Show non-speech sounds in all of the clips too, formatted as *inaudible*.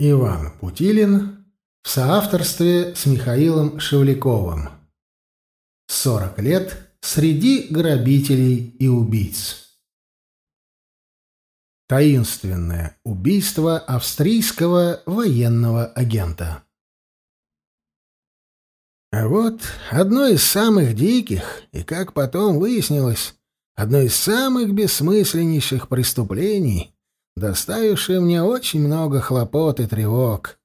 Иван Путилин в соавторстве с Михаилом Шевляковым. «Сорок лет среди грабителей и убийц». Таинственное убийство австрийского военного агента. А вот одно из самых диких, и, как потом выяснилось, одно из самых бессмысленнейших преступлений — доставившие мне очень много хлопот и тревог.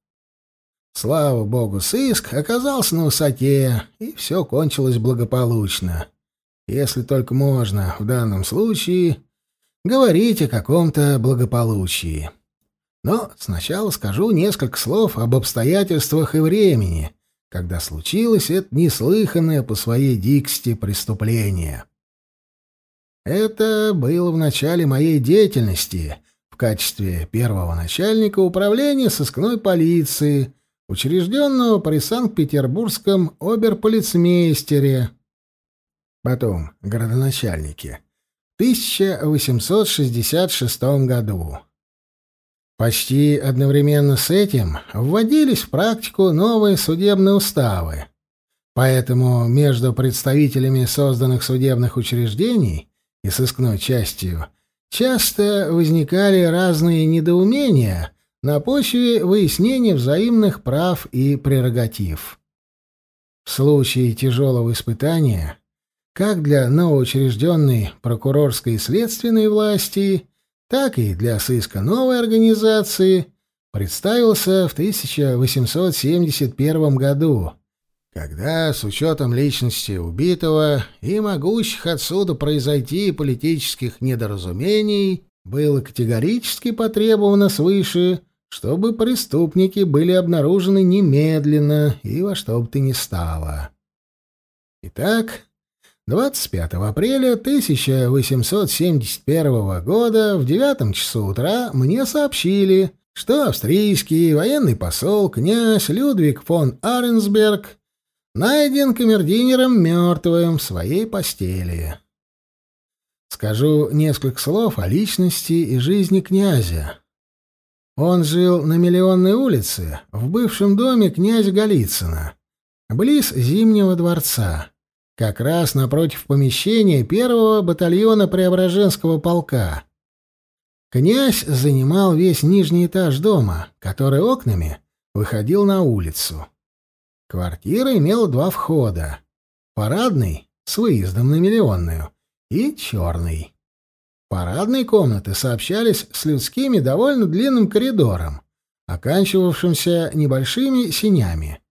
Слава богу, сыск оказался на высоте, и все кончилось благополучно. Если только можно в данном случае говорить о каком-то благополучии. Но сначала скажу несколько слов об обстоятельствах и времени, когда случилось это неслыханное по своей дикости преступление. Это было в начале моей деятельности — качестве первого начальника управления сыскной полиции, учрежденного при Санкт-Петербургском оберполицмейстере, потом городоначальнике, в 1866 году. Почти одновременно с этим вводились в практику новые судебные уставы. Поэтому между представителями созданных судебных учреждений и сыскной частью – часто возникали разные недоумения на почве выяснения взаимных прав и прерогатив. В случае тяжелого испытания, как для новоучрежденной прокурорской и следственной власти, так и для сыска новой организации, представился в 1871 году когда, с учетом личности убитого и могущих отсюда произойти политических недоразумений, было категорически потребовано свыше, чтобы преступники были обнаружены немедленно и во что бы то ни стало. Итак, 25 апреля 1871 года в девятом часу утра мне сообщили, что австрийский военный посол князь Людвиг фон Аренсберг найден камердинером мертвым в своей постели. Скажу несколько слов о личности и жизни князя. Он жил на Миллионной улице, в бывшем доме князя Голицына, близ Зимнего дворца, как раз напротив помещения первого батальона Преображенского полка. Князь занимал весь нижний этаж дома, который окнами выходил на улицу. Квартира имела два входа. Парадный, с выездом на Миллионную, и черный. Парадные комнаты сообщались с людскими довольно длинным коридором, оканчивавшимся небольшими синями.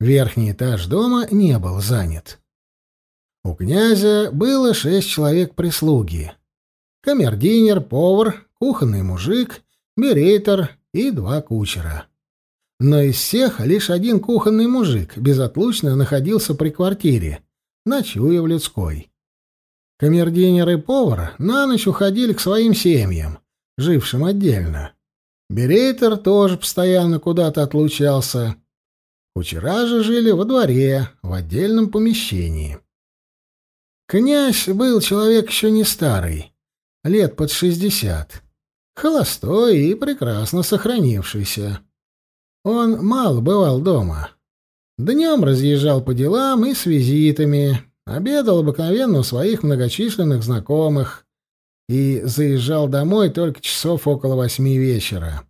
Верхний этаж дома не был занят. У князя было шесть человек прислуги. Камердинер, повар, кухонный мужик, берейтер и два кучера. Но из всех лишь один кухонный мужик безотлучно находился при квартире, ночуя в людской. Камердинер и повар на ночь уходили к своим семьям, жившим отдельно. Берейтер тоже постоянно куда-то отлучался. Кучера же жили во дворе, в отдельном помещении. Князь был человек еще не старый, лет под шестьдесят, холостой и прекрасно сохранившийся. Он мало бывал дома. Днем разъезжал по делам и с визитами, обедал обыкновенно у своих многочисленных знакомых и заезжал домой только часов около восьми вечера.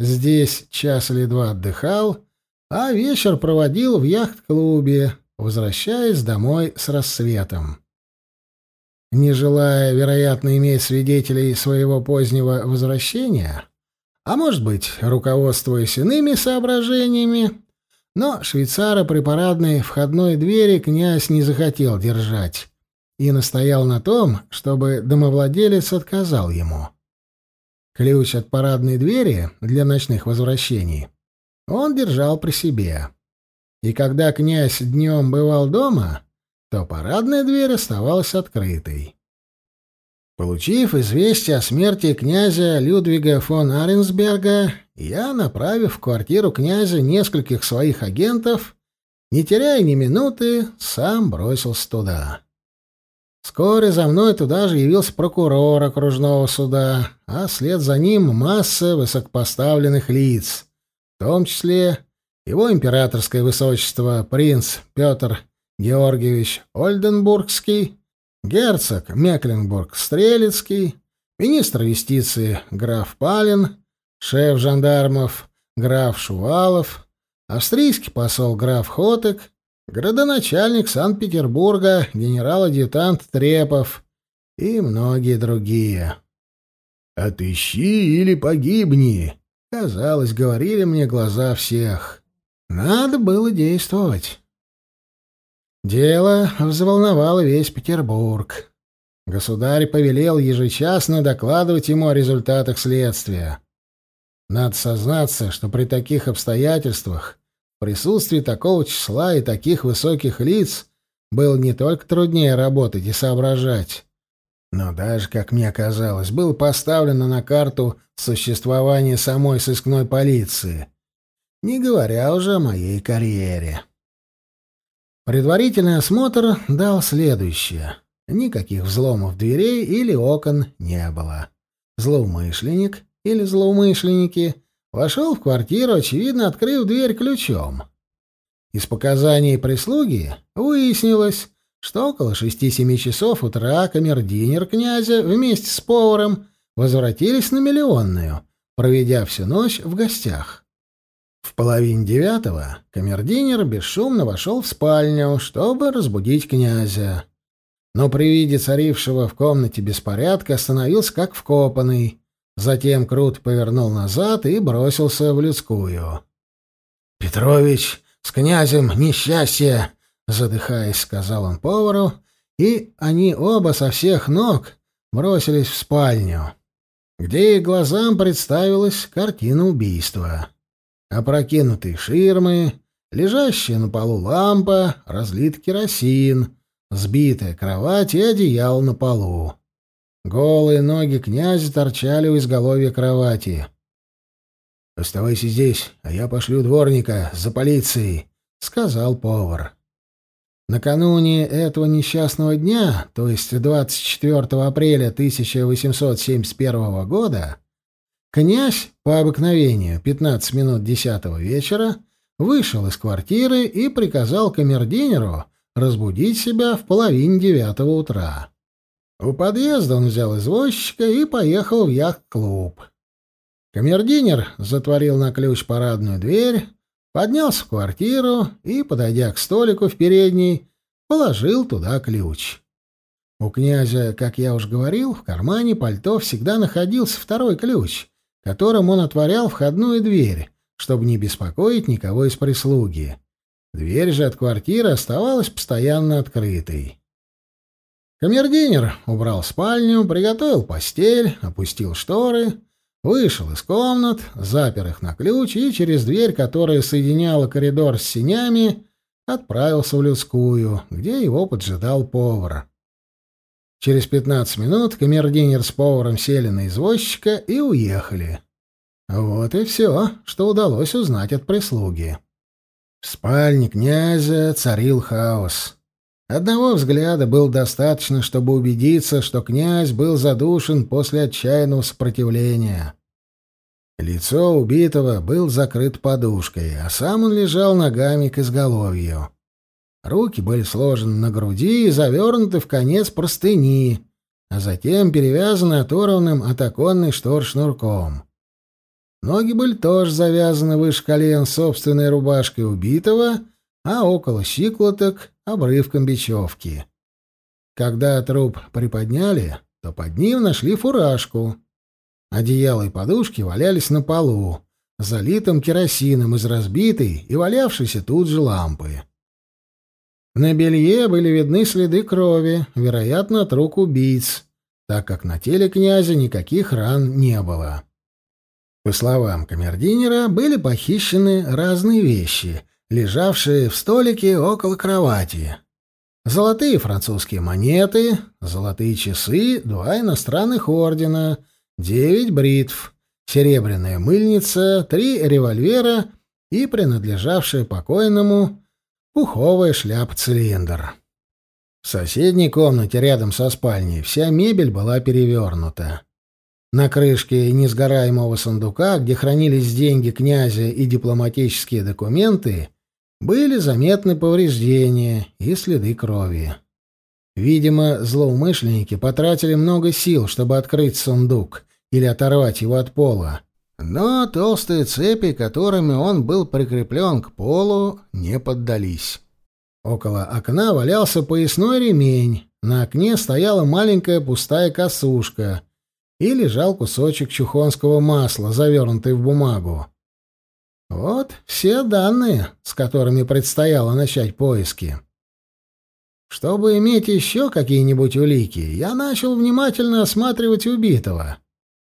Здесь час или два отдыхал, а вечер проводил в яхт-клубе, возвращаясь домой с рассветом. Не желая, вероятно, иметь свидетелей своего позднего возвращения, а может быть, руководствуясь иными соображениями, но швейцара при парадной входной двери князь не захотел держать и настоял на том, чтобы домовладелец отказал ему. Ключ от парадной двери для ночных возвращений он держал при себе. И когда князь днем бывал дома, то парадная дверь оставалась открытой. Получив известие о смерти князя Людвига фон Аренсберга, я, направив в квартиру князя нескольких своих агентов, не теряя ни минуты, сам бросился туда. Вскоре за мной туда же явился прокурор окружного суда, а вслед за ним масса высокопоставленных лиц, в том числе его императорское высочество принц Петр Георгиевич Ольденбургский, герцог Мекленбург-Стрелецкий, министр юстиции граф Палин, шеф жандармов граф Шувалов, австрийский посол граф Хотек, градоначальник Санкт-Петербурга генерал-адъютант Трепов и многие другие. «Отыщи или погибни», — казалось, говорили мне глаза всех. Надо было действовать. Дело взволновало весь Петербург. Государь повелел ежечасно докладывать ему о результатах следствия. Надо сознаться, что при таких обстоятельствах, в присутствии такого числа и таких высоких лиц, было не только труднее работать и соображать, но даже, как мне казалось, было поставлено на карту существование самой сыскной полиции, не говоря уже о моей карьере. Предварительный осмотр дал следующее. Никаких взломов дверей или окон не было. Злоумышленник или злоумышленники вошел в квартиру, очевидно, открыв дверь ключом. Из показаний прислуги выяснилось, что около шести-семи часов утра камердинер князя вместе с поваром возвратились на Миллионную, проведя всю ночь в гостях. В половине девятого камердинер бесшумно вошел в спальню, чтобы разбудить князя. Но при виде царившего в комнате беспорядка остановился как вкопанный. Затем круто повернул назад и бросился в людскую. «Петрович, с князем несчастье!» — задыхаясь, сказал он повару, и они оба со всех ног бросились в спальню, где их глазам представилась картина убийства опрокинутые ширмы, лежащая на полу лампа, разлит керосин, сбитая кровать и одеяло на полу. Голые ноги князя торчали у изголовья кровати. «Оставайся здесь, а я пошлю дворника за полицией», — сказал повар. Накануне этого несчастного дня, то есть 24 апреля 1871 года, Князь, по обыкновению, 15 минут десятого вечера, вышел из квартиры и приказал камердинеру разбудить себя в половине девятого утра. У подъезда он взял извозчика и поехал в яхт-клуб. Камердинер затворил на ключ парадную дверь, поднялся в квартиру и, подойдя к столику в передней, положил туда ключ. У князя, как я уж говорил, в кармане пальто всегда находился второй ключ, которым он отворял входную дверь, чтобы не беспокоить никого из прислуги. Дверь же от квартиры оставалась постоянно открытой. Камердинер убрал спальню, приготовил постель, опустил шторы, вышел из комнат, запер их на ключ и через дверь, которая соединяла коридор с синями, отправился в людскую, где его поджидал повар. Через пятнадцать минут камердинер с поваром сели на извозчика и уехали. Вот и все, что удалось узнать от прислуги. В спальне князя царил хаос. Одного взгляда было достаточно, чтобы убедиться, что князь был задушен после отчаянного сопротивления. Лицо убитого был закрыт подушкой, а сам он лежал ногами к изголовью. Руки были сложены на груди и завернуты в конец простыни, а затем перевязаны оторванным от оконной штор шнурком. Ноги были тоже завязаны выше колен собственной рубашкой убитого, а около щиколоток — обрывком бечевки. Когда труп приподняли, то под ним нашли фуражку. Одеяло и подушки валялись на полу, залитым керосином из разбитой и валявшейся тут же лампы. На белье были видны следы крови, вероятно, от рук убийц, так как на теле князя никаких ран не было. По словам камердинера, были похищены разные вещи, лежавшие в столике около кровати. Золотые французские монеты, золотые часы, два иностранных ордена, девять бритв, серебряная мыльница, три револьвера и принадлежавшая покойному пуховая шляпа-цилиндр. В соседней комнате рядом со спальней вся мебель была перевернута. На крышке несгораемого сундука, где хранились деньги князя и дипломатические документы, были заметны повреждения и следы крови. Видимо, злоумышленники потратили много сил, чтобы открыть сундук или оторвать его от пола. Но толстые цепи, которыми он был прикреплен к полу, не поддались. Около окна валялся поясной ремень, на окне стояла маленькая пустая косушка и лежал кусочек чухонского масла, завернутый в бумагу. Вот все данные, с которыми предстояло начать поиски. Чтобы иметь еще какие-нибудь улики, я начал внимательно осматривать убитого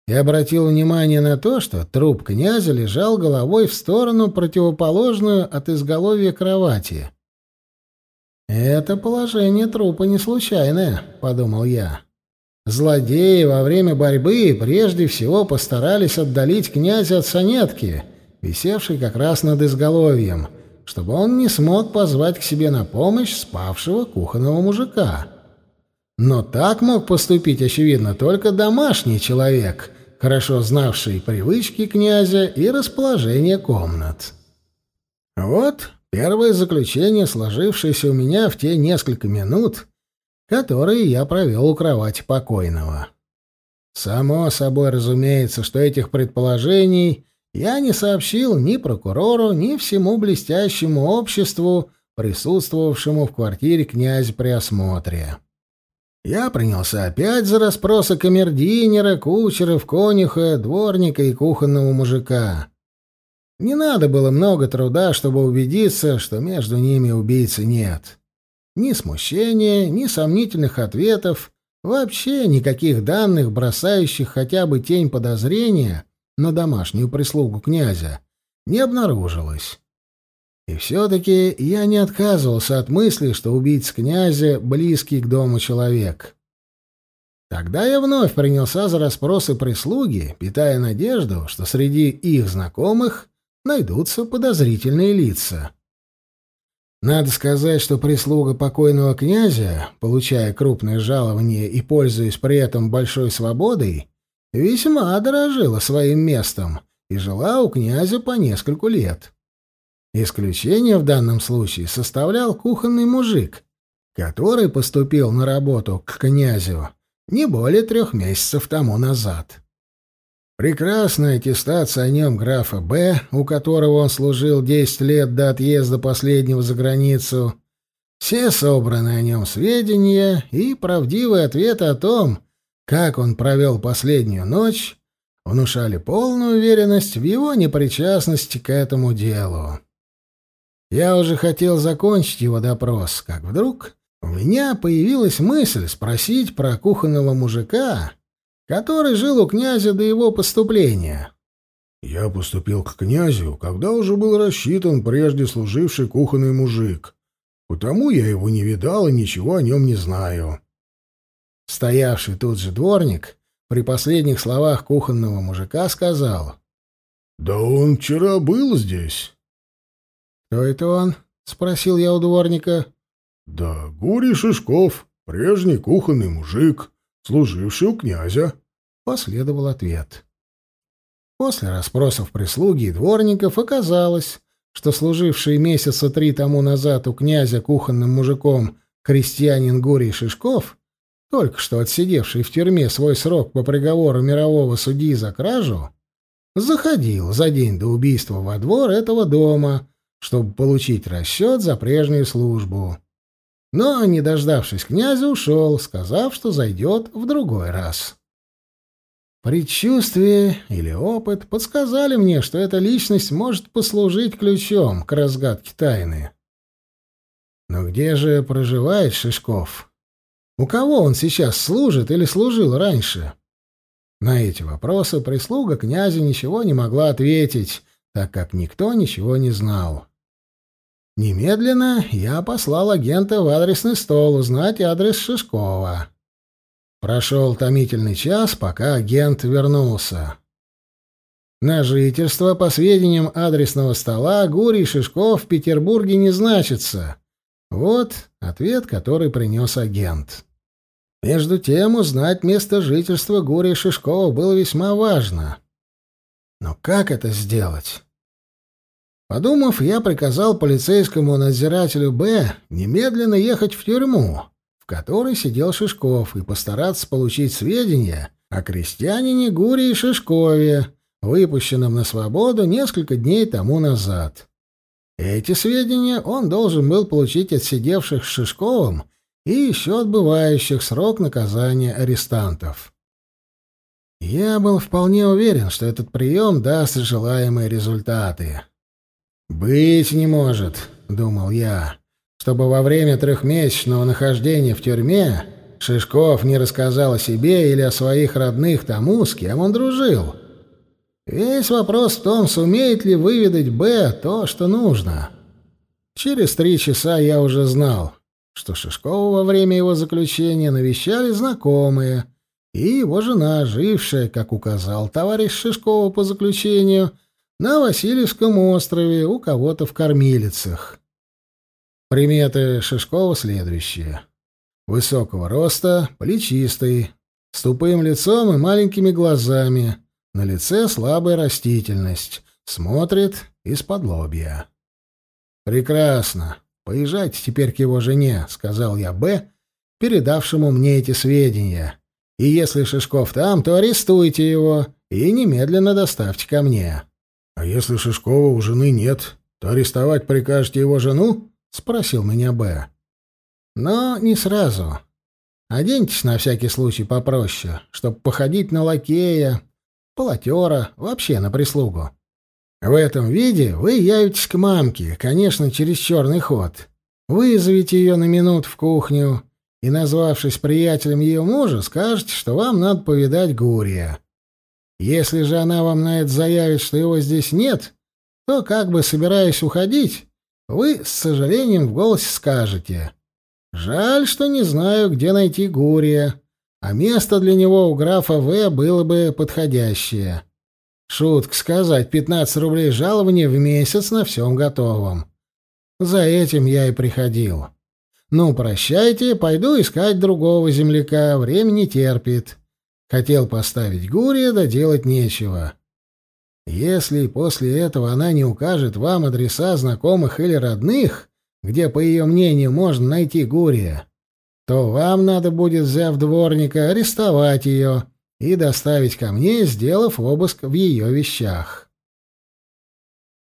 и обратил внимание на то, что труп князя лежал головой в сторону, противоположную от изголовья кровати. «Это положение трупа не случайное», — подумал я. «Злодеи во время борьбы прежде всего постарались отдалить князя от санетки, висевшей как раз над изголовьем, чтобы он не смог позвать к себе на помощь спавшего кухонного мужика». Но так мог поступить, очевидно, только домашний человек, хорошо знавший привычки князя и расположение комнат. Вот первое заключение, сложившееся у меня в те несколько минут, которые я провел у кровати покойного. Само собой разумеется, что этих предположений я не сообщил ни прокурору, ни всему блестящему обществу, присутствовавшему в квартире князя при осмотре. Я принялся опять за расспросы камердинера, кучеров, конюха, дворника и кухонного мужика. Не надо было много труда, чтобы убедиться, что между ними убийцы нет. Ни смущения, ни сомнительных ответов, вообще никаких данных, бросающих хотя бы тень подозрения на домашнюю прислугу князя, не обнаружилось. И все-таки я не отказывался от мысли, что убийц князя — близкий к дому человек. Тогда я вновь принялся за расспросы прислуги, питая надежду, что среди их знакомых найдутся подозрительные лица. Надо сказать, что прислуга покойного князя, получая крупное жалование и пользуясь при этом большой свободой, весьма дорожила своим местом и жила у князя по нескольку лет. Исключение в данном случае составлял кухонный мужик, который поступил на работу к князю не более трех месяцев тому назад. Прекрасная аттестация о нем графа Б, у которого он служил десять лет до отъезда последнего за границу, все собранные о нем сведения и правдивые ответы о том, как он провел последнюю ночь, внушали полную уверенность в его непричастности к этому делу. Я уже хотел закончить его допрос, как вдруг у меня появилась мысль спросить про кухонного мужика, который жил у князя до его поступления. Я поступил к князю, когда уже был рассчитан прежде служивший кухонный мужик. Потому я его не видал и ничего о нем не знаю. Стоявший тут же дворник при последних словах кухонного мужика сказал. «Да он вчера был здесь». «Кто это он?» — спросил я у дворника. «Да Гурий Шишков, прежний кухонный мужик, служивший у князя», — последовал ответ. После расспросов прислуги и дворников оказалось, что служивший месяца три тому назад у князя кухонным мужиком крестьянин Гурий Шишков, только что отсидевший в тюрьме свой срок по приговору мирового судьи за кражу, заходил за день до убийства во двор этого дома — чтобы получить расчет за прежнюю службу. Но, не дождавшись князя, ушел, сказав, что зайдет в другой раз. Предчувствие или опыт подсказали мне, что эта личность может послужить ключом к разгадке тайны. Но где же проживает Шишков? У кого он сейчас служит или служил раньше? На эти вопросы прислуга князя ничего не могла ответить, так как никто ничего не знал. Немедленно я послал агента в адресный стол узнать адрес Шишкова. Прошел томительный час, пока агент вернулся. На жительство, по сведениям адресного стола, Гурий Шишков в Петербурге не значится. Вот ответ, который принес агент. Между тем, узнать место жительства Гурия Шишкова было весьма важно. Но как это сделать? Подумав, я приказал полицейскому надзирателю Б немедленно ехать в тюрьму, в которой сидел Шишков, и постараться получить сведения о крестьянине Гурии Шишкове, выпущенном на свободу несколько дней тому назад. Эти сведения он должен был получить от сидевших с Шишковым и еще отбывающих срок наказания арестантов. Я был вполне уверен, что этот прием даст желаемые результаты. «Быть не может», — думал я, — «чтобы во время трехмесячного нахождения в тюрьме Шишков не рассказал о себе или о своих родных тому, с кем он дружил». Весь вопрос в том, сумеет ли выведать Б то, что нужно. Через три часа я уже знал, что Шишкова во время его заключения навещали знакомые, и его жена, жившая, как указал товарищ Шишкова по заключению, на Васильевском острове у кого-то в кормилицах. Приметы Шишкова следующие. Высокого роста, плечистый, с тупым лицом и маленькими глазами, на лице слабая растительность. Смотрит из-под лобья. «Прекрасно. Поезжайте теперь к его жене», — сказал я Б, передавшему мне эти сведения. «И если Шишков там, то арестуйте его и немедленно доставьте ко мне». «А если Шишкова у жены нет, то арестовать прикажете его жену?» — спросил меня Б. «Но не сразу. Оденьтесь на всякий случай попроще, чтобы походить на лакея, полотера, вообще на прислугу. В этом виде вы явитесь к мамке, конечно, через черный ход. Вызовите ее на минут в кухню и, назвавшись приятелем ее мужа, скажете, что вам надо повидать Гурия. Если же она вам на это заявит, что его здесь нет, то, как бы собираясь уходить, вы с сожалением в голосе скажете «Жаль, что не знаю, где найти Гурия а место для него у графа В было бы подходящее. Шутка сказать, 15 рублей жалования в месяц на всем готовом. За этим я и приходил. Ну, прощайте, пойду искать другого земляка, время не терпит. Хотел поставить Гурия, да делать нечего. Если после этого она не укажет вам адреса знакомых или родных, где, по ее мнению, можно найти Гурия, то вам надо будет, взяв дворника, арестовать ее и доставить ко мне, сделав обыск в ее вещах.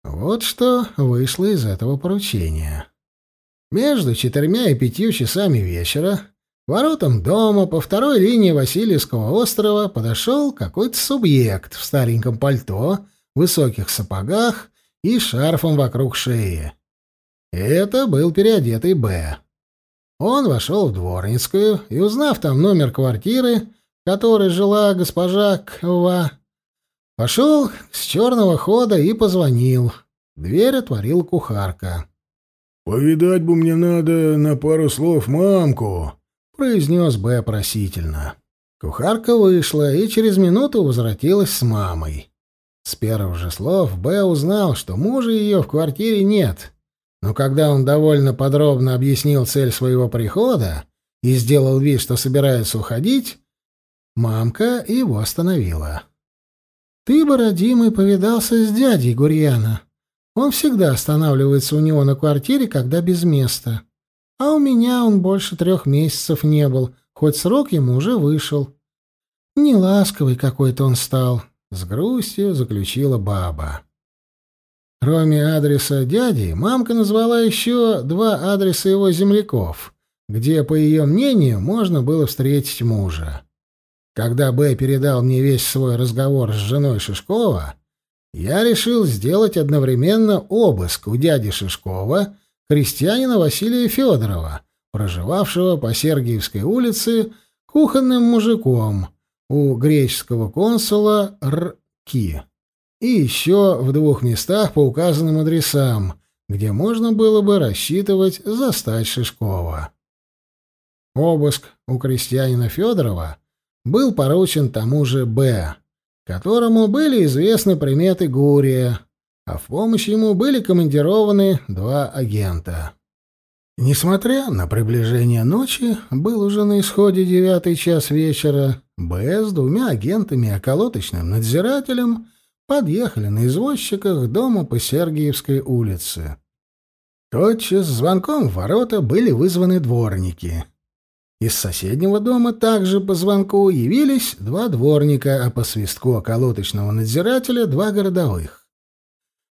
Вот что вышло из этого поручения. Между четырьмя и пятью часами вечера воротам дома по второй линии Васильевского острова подошел какой-то субъект в стареньком пальто, высоких сапогах и шарфом вокруг шеи. Это был переодетый Б. Он вошел в Дворницкую и, узнав там номер квартиры, в которой жила госпожа Ква, пошел с черного хода и позвонил. Дверь отворил кухарка. «Повидать бы мне надо на пару слов мамку», — произнес Б просительно. Кухарка вышла и через минуту возвратилась с мамой. С первых же слов Б узнал, что мужа ее в квартире нет — но когда он довольно подробно объяснил цель своего прихода и сделал вид, что собирается уходить, мамка его остановила. «Ты бы, родимый, повидался с дядей Гурьяна. Он всегда останавливается у него на квартире, когда без места. А у меня он больше трех месяцев не был, хоть срок ему уже вышел. Неласковый какой-то он стал», — с грустью заключила баба. Кроме адреса дяди, мамка назвала еще два адреса его земляков, где, по ее мнению, можно было встретить мужа. Когда Б передал мне весь свой разговор с женой Шишкова, я решил сделать одновременно обыск у дяди Шишкова, крестьянина Василия Федорова, проживавшего по Сергиевской улице кухонным мужиком у греческого консула Р.Ки и еще в двух местах по указанным адресам, где можно было бы рассчитывать застать Шишкова. Обыск у крестьянина Федорова был поручен тому же Б, которому были известны приметы Гурия, а в помощь ему были командированы два агента. Несмотря на приближение ночи, был уже на исходе девятый час вечера, Б двумя агентами и околоточным надзирателем подъехали на извозчиках к дому по Сергиевской улице. Тотчас звонком в ворота были вызваны дворники. Из соседнего дома также по звонку явились два дворника, а по свистку околоточного надзирателя — два городовых.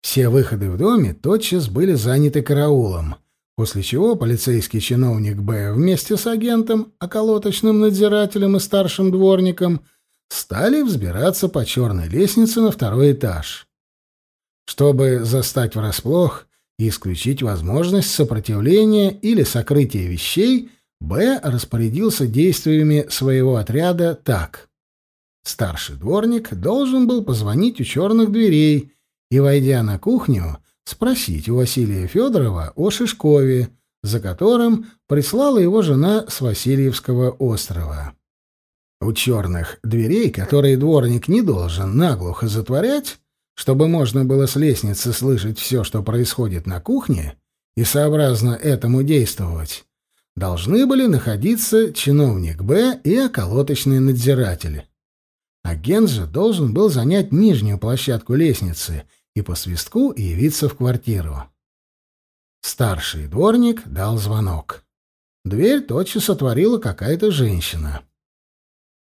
Все выходы в доме тотчас были заняты караулом, после чего полицейский чиновник Б вместе с агентом, околоточным надзирателем и старшим дворником стали взбираться по черной лестнице на второй этаж. Чтобы застать врасплох и исключить возможность сопротивления или сокрытия вещей — Б распорядился действиями своего отряда так. Старший дворник должен был позвонить у черных дверей и, войдя на кухню, спросить у Василия Федорова о Шишкове, за которым прислала его жена с Васильевского острова. У черных дверей, которые дворник не должен наглухо затворять, чтобы можно было с лестницы слышать все, что происходит на кухне, и сообразно этому действовать, должны были находиться чиновник Б и околоточный надзиратель. Агент же должен был занять нижнюю площадку лестницы и по свистку явиться в квартиру. Старший дворник дал звонок. Дверь тотчас отворила какая-то женщина.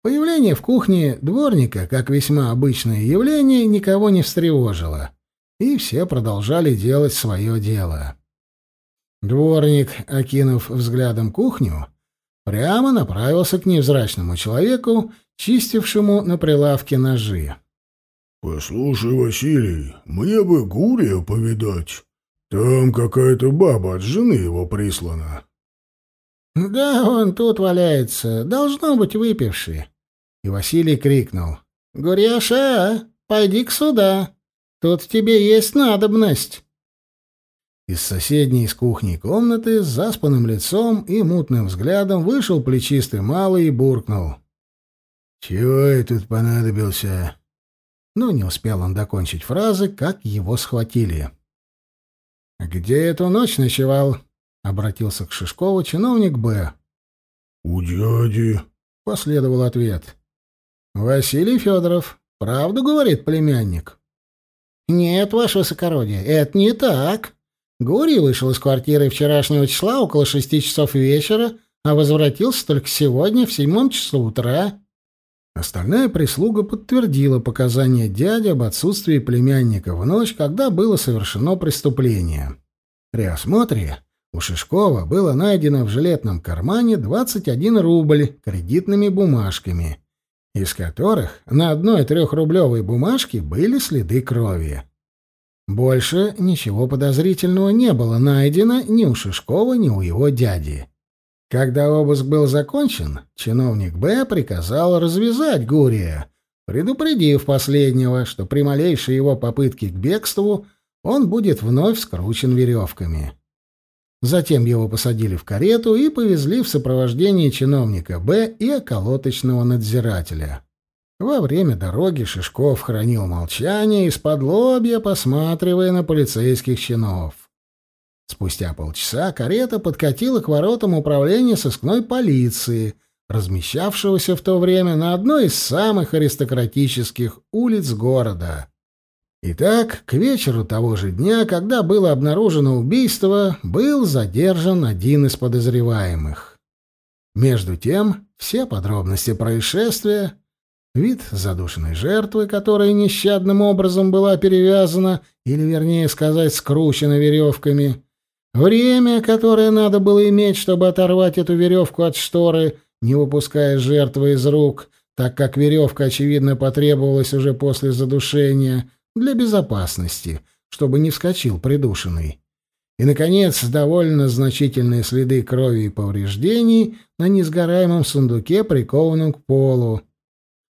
Появление в кухне дворника, как весьма обычное явление, никого не встревожило, и все продолжали делать свое дело. Дворник, окинув взглядом кухню, прямо направился к невзрачному человеку, чистившему на прилавке ножи. «Послушай, Василий, мне бы Гурия повидать. Там какая-то баба от жены его прислана». «Да, он тут валяется. Должно быть выпивший». И Василий крикнул. «Гуряша, пойди к сюда. Тут тебе есть надобность». Из соседней с кухней комнаты с заспанным лицом и мутным взглядом вышел плечистый малый и буркнул. «Чего я тут понадобился?» Но не успел он докончить фразы, как его схватили. «Где эту ночь ночевал?» — обратился к Шишкову чиновник Б. «У дяди», — последовал ответ. «Василий Федоров. Правду говорит племянник?» «Нет, ваше высокородие, это не так», Гурий вышел из квартиры вчерашнего числа около шести часов вечера, а возвратился только сегодня в седьмом часу утра. Остальная прислуга подтвердила показания дяди об отсутствии племянника в ночь, когда было совершено преступление. При осмотре у Шишкова было найдено в жилетном кармане 21 рубль кредитными бумажками, из которых на одной трехрублевой бумажке были следы крови. Больше ничего подозрительного не было найдено ни у Шишкова, ни у его дяди. Когда обыск был закончен, чиновник Б приказал развязать Гурия, предупредив последнего, что при малейшей его попытке к бегству он будет вновь скручен веревками. Затем его посадили в карету и повезли в сопровождении чиновника Б и околоточного надзирателя. Во время дороги Шишков хранил молчание, из-под лобья посматривая на полицейских чинов. Спустя полчаса карета подкатила к воротам управления сыскной полиции, размещавшегося в то время на одной из самых аристократических улиц города. Итак, к вечеру того же дня, когда было обнаружено убийство, был задержан один из подозреваемых. Между тем, все подробности происшествия Вид задушенной жертвы, которая нещадным образом была перевязана, или, вернее сказать, скручена веревками. Время, которое надо было иметь, чтобы оторвать эту веревку от шторы, не выпуская жертвы из рук, так как веревка, очевидно, потребовалась уже после задушения, для безопасности, чтобы не вскочил придушенный. И, наконец, довольно значительные следы крови и повреждений на несгораемом сундуке, прикованном к полу.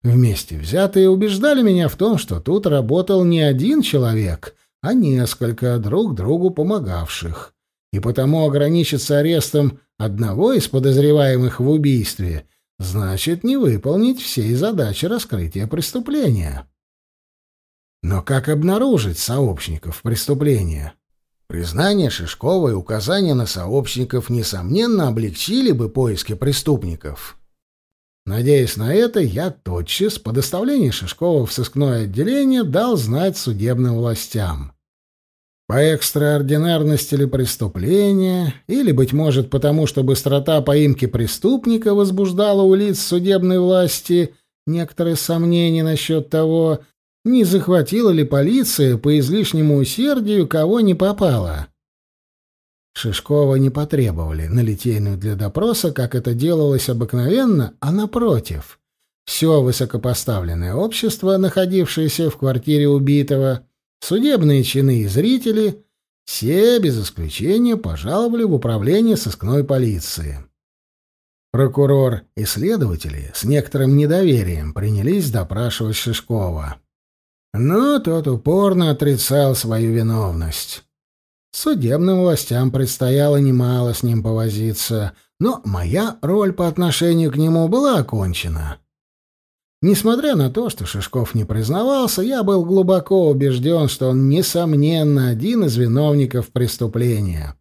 Вместе взятые убеждали меня в том, что тут работал не один человек, а несколько друг другу помогавших. И потому ограничиться арестом одного из подозреваемых в убийстве значит не выполнить всей задачи раскрытия преступления. Но как обнаружить сообщников преступления? Признание Шишкова и указания на сообщников, несомненно, облегчили бы поиски преступников. Надеясь на это, я тотчас по доставлению Шишкова в сыскное отделение дал знать судебным властям. По экстраординарности ли преступления, или, быть может, потому что быстрота поимки преступника возбуждала у лиц судебной власти некоторые сомнения насчет того, не захватила ли полиция по излишнему усердию кого не попало. Шишкова не потребовали на Литейную для допроса, как это делалось обыкновенно, а напротив. Все высокопоставленное общество, находившееся в квартире убитого, судебные чины и зрители, все без исключения пожаловали в управление сыскной полиции. Прокурор и следователи с некоторым недоверием принялись допрашивать Шишкова. Но тот упорно отрицал свою виновность. Судебным властям предстояло немало с ним повозиться, но моя роль по отношению к нему была окончена. Несмотря на то, что Шишков не признавался, я был глубоко убежден, что он, несомненно, один из виновников преступления.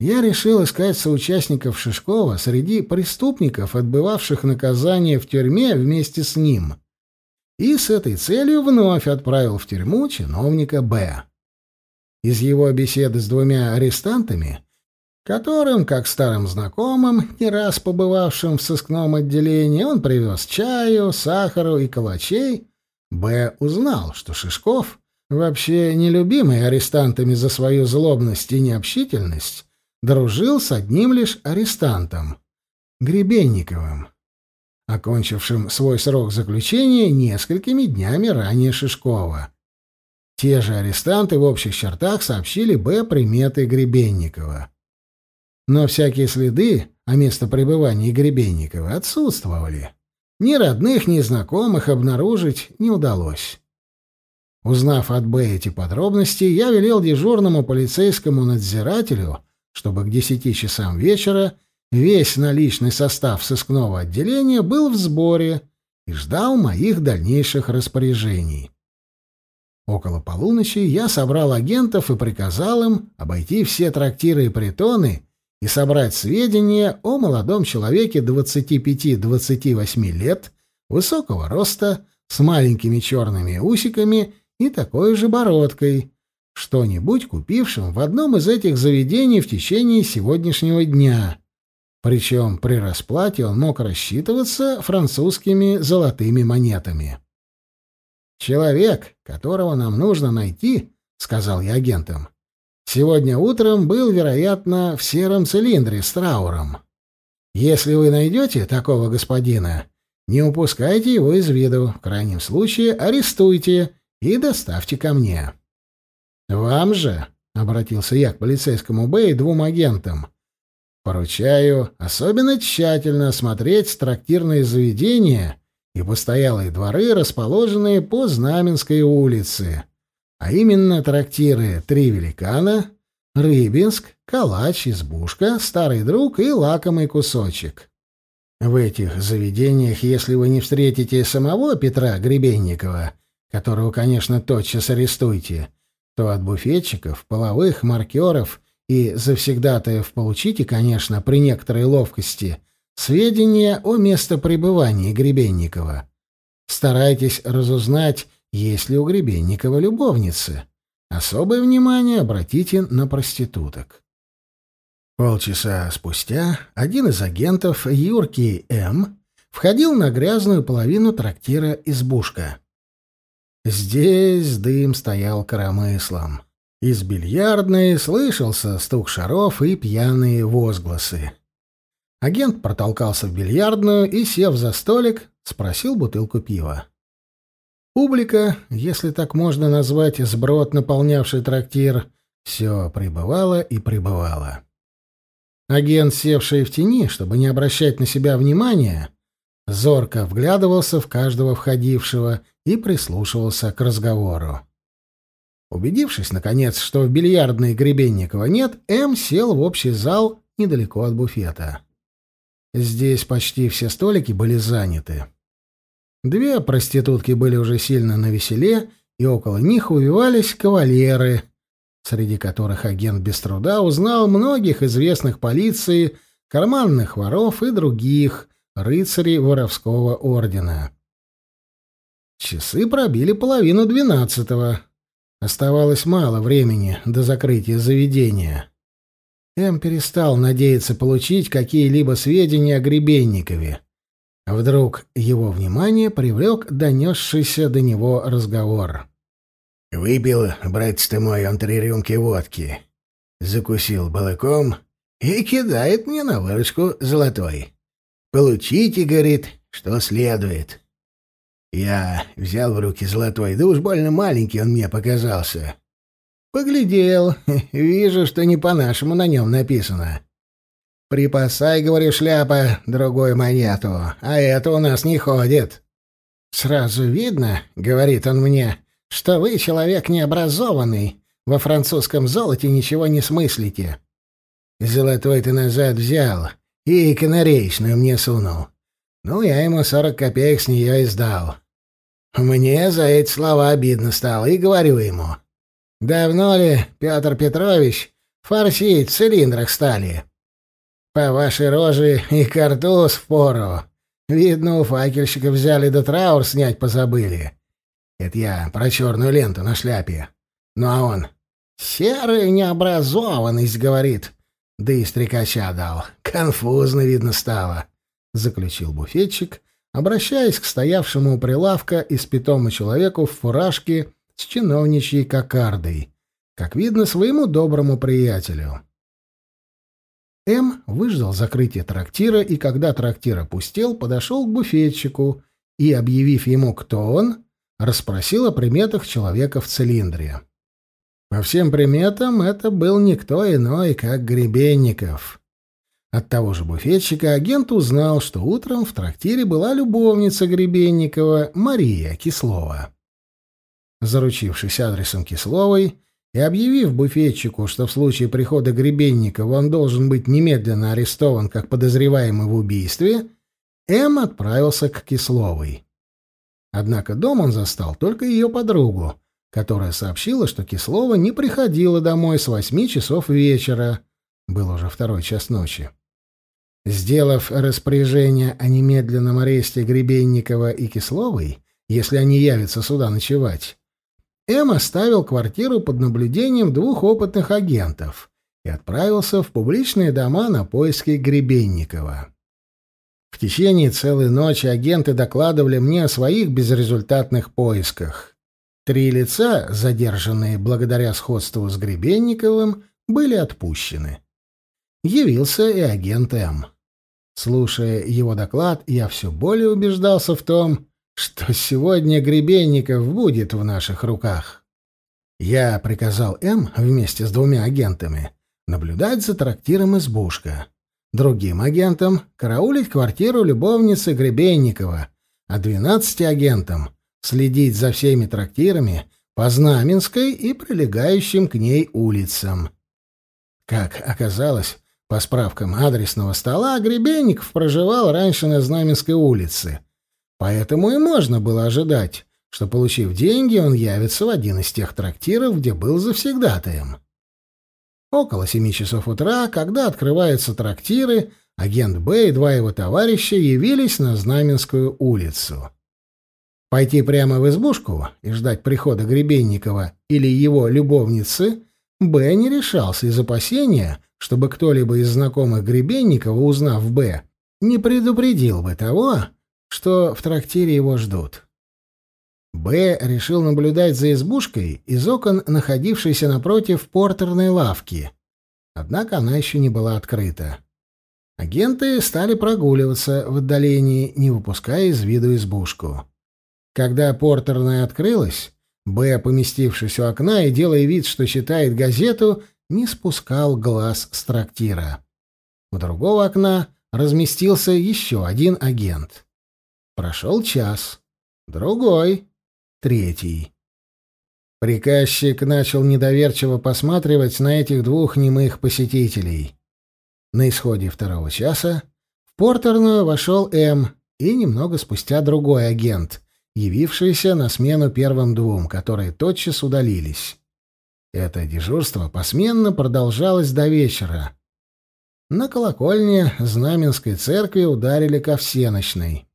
Я решил искать соучастников Шишкова среди преступников, отбывавших наказание в тюрьме вместе с ним, и с этой целью вновь отправил в тюрьму чиновника Б. Из его беседы с двумя арестантами, которым, как старым знакомым, не раз побывавшим в сыскном отделении, он привез чаю, сахару и калачей, Б. узнал, что Шишков, вообще нелюбимый арестантами за свою злобность и необщительность, дружил с одним лишь арестантом — Гребенниковым, окончившим свой срок заключения несколькими днями ранее Шишкова. Те же арестанты в общих чертах сообщили Б приметы Гребенникова. Но всякие следы о местопребывании Гребенникова отсутствовали. Ни родных, ни знакомых обнаружить не удалось. Узнав от Б эти подробности, я велел дежурному полицейскому надзирателю, чтобы к десяти часам вечера весь наличный состав сыскного отделения был в сборе и ждал моих дальнейших распоряжений. Около полуночи я собрал агентов и приказал им обойти все трактиры и притоны и собрать сведения о молодом человеке 25-28 лет, высокого роста, с маленькими черными усиками и такой же бородкой, что-нибудь купившим в одном из этих заведений в течение сегодняшнего дня. Причем при расплате он мог рассчитываться французскими золотыми монетами. «Человек, которого нам нужно найти», — сказал я агентам, — «сегодня утром был, вероятно, в сером цилиндре с трауром. Если вы найдете такого господина, не упускайте его из виду, в крайнем случае арестуйте и доставьте ко мне». «Вам же», — обратился я к полицейскому Б и двум агентам, — «поручаю особенно тщательно осмотреть трактирные заведения» и постоялые дворы, расположенные по Знаменской улице, а именно трактиры «Три великана», «Рыбинск», «Калач», «Избушка», «Старый друг» и «Лакомый кусочек». В этих заведениях, если вы не встретите самого Петра Гребенникова, которого, конечно, тотчас арестуйте, то от буфетчиков, половых, маркеров и завсегдатаев получите, конечно, при некоторой ловкости, сведения о местопребывании Гребенникова. Старайтесь разузнать, есть ли у Гребенникова любовницы. Особое внимание обратите на проституток. Полчаса спустя один из агентов, Юркий М., входил на грязную половину трактира «Избушка». Здесь дым стоял коромыслом. Из бильярдной слышался стук шаров и пьяные возгласы. Агент протолкался в бильярдную и, сев за столик, спросил бутылку пива. Публика, если так можно назвать сброд, наполнявший трактир, все прибывала и прибывала. Агент, севший в тени, чтобы не обращать на себя внимания, зорко вглядывался в каждого входившего и прислушивался к разговору. Убедившись, наконец, что в бильярдной Гребенникова нет, М сел в общий зал недалеко от буфета. Здесь почти все столики были заняты. Две проститутки были уже сильно навеселе, и около них увивались кавалеры. среди которых агент без труда узнал многих известных полиции, карманных воров и других рыцарей воровского ордена. Часы пробили половину двенадцатого. Оставалось мало времени до закрытия заведения. М перестал надеяться получить какие-либо сведения о Гребенникове. Вдруг его внимание привлек донесшийся до него разговор. «Выпил, братец ты мой, он три рюмки водки. Закусил балыком и кидает мне на выручку золотой. Получите, — говорит, — что следует. Я взял в руки золотой, да уж больно маленький он мне показался. Поглядел, *laughs* вижу, что не по-нашему на нем написано. «Припасай, — говорю, — шляпа, другую монету, а это у нас не ходит». «Сразу видно, — говорит он мне, — что вы человек необразованный, во французском золоте ничего не смыслите». «Золотой ты назад взял и канареечную мне сунул. Ну, я ему сорок копеек с нее и сдал. Мне за эти слова обидно стало, и говорю ему. Давно ли, Петр Петрович, форсить в цилиндрах стали?» По вашей роже и картуз впору. Видно, у факельщика взяли да траур снять позабыли. Это я про черную ленту на шляпе. Ну а он... Серая необразованность, говорит. Да и стрекача дал. Конфузно, видно, стало. Заключил буфетчик, обращаясь к стоявшему у прилавка испитому человеку в фуражке с чиновничьей кокардой. Как видно, своему доброму приятелю. М выждал закрытие трактира, и когда трактир опустел, подошел к буфетчику и, объявив ему, кто он, расспросил о приметах человека в цилиндре. По всем приметам это был никто иной, как Гребенников. От того же буфетчика агент узнал, что утром в трактире была любовница Гребенникова Мария Кислова. Заручившись адресом Кисловой, и объявив буфетчику, что в случае прихода Гребенникова он должен быть немедленно арестован как подозреваемый в убийстве, М отправился к Кисловой. Однако дом он застал только ее подругу, которая сообщила, что Кислова не приходила домой с восьми часов вечера. Был уже второй час ночи. Сделав распоряжение о немедленном аресте Гребенникова и Кисловой, если они явятся сюда ночевать, М оставил квартиру под наблюдением двух опытных агентов и отправился в публичные дома на поиски Гребенникова. В течение целой ночи агенты докладывали мне о своих безрезультатных поисках. Три лица, задержанные благодаря сходству с Гребенниковым, были отпущены. Явился и агент М. Слушая его доклад, я все более убеждался в том, что сегодня Гребенников будет в наших руках. Я приказал М вместе с двумя агентами наблюдать за трактиром «Избушка», другим агентам караулить квартиру любовницы Гребенникова, а двенадцати агентам следить за всеми трактирами по Знаменской и прилегающим к ней улицам. Как оказалось, по справкам адресного стола, Гребенников проживал раньше на Знаменской улице — Поэтому и можно было ожидать, что, получив деньги, он явится в один из тех трактиров, где был завсегдатаем. Около семи часов утра, когда открываются трактиры, агент Б и два его товарища явились на Знаменскую улицу. Пойти прямо в избушку и ждать прихода Гребенникова или его любовницы Б не решался из опасения, чтобы кто-либо из знакомых Гребенникова, узнав Б, не предупредил бы того, что в трактире его ждут. Б решил наблюдать за избушкой из окон, находившейся напротив портерной лавки. Однако она еще не была открыта. Агенты стали прогуливаться в отдалении, не выпуская из виду избушку. Когда портерная открылась, Б, поместившись у окна и делая вид, что читает газету, не спускал глаз с трактира. У другого окна разместился еще один агент. Прошел час. Другой. Третий. Приказчик начал недоверчиво посматривать на этих двух немых посетителей. На исходе второго часа в портерную вошел М и немного спустя другой агент, явившийся на смену первым двум, которые тотчас удалились. Это дежурство посменно продолжалось до вечера. На колокольне Знаменской церкви ударили ко всеночной.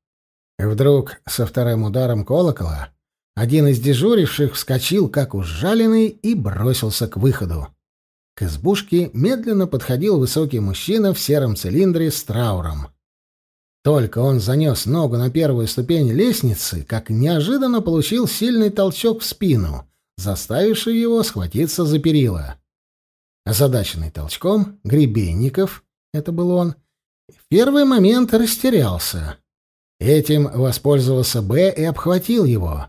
Вдруг со вторым ударом колокола один из дежуривших вскочил, как ужаленный, и бросился к выходу. К избушке медленно подходил высокий мужчина в сером цилиндре с трауром. Только он занес ногу на первую ступень лестницы, как неожиданно получил сильный толчок в спину, заставивший его схватиться за перила. Озадаченный толчком, Гребенников, это был он, в первый момент растерялся. Этим воспользовался Б и обхватил его.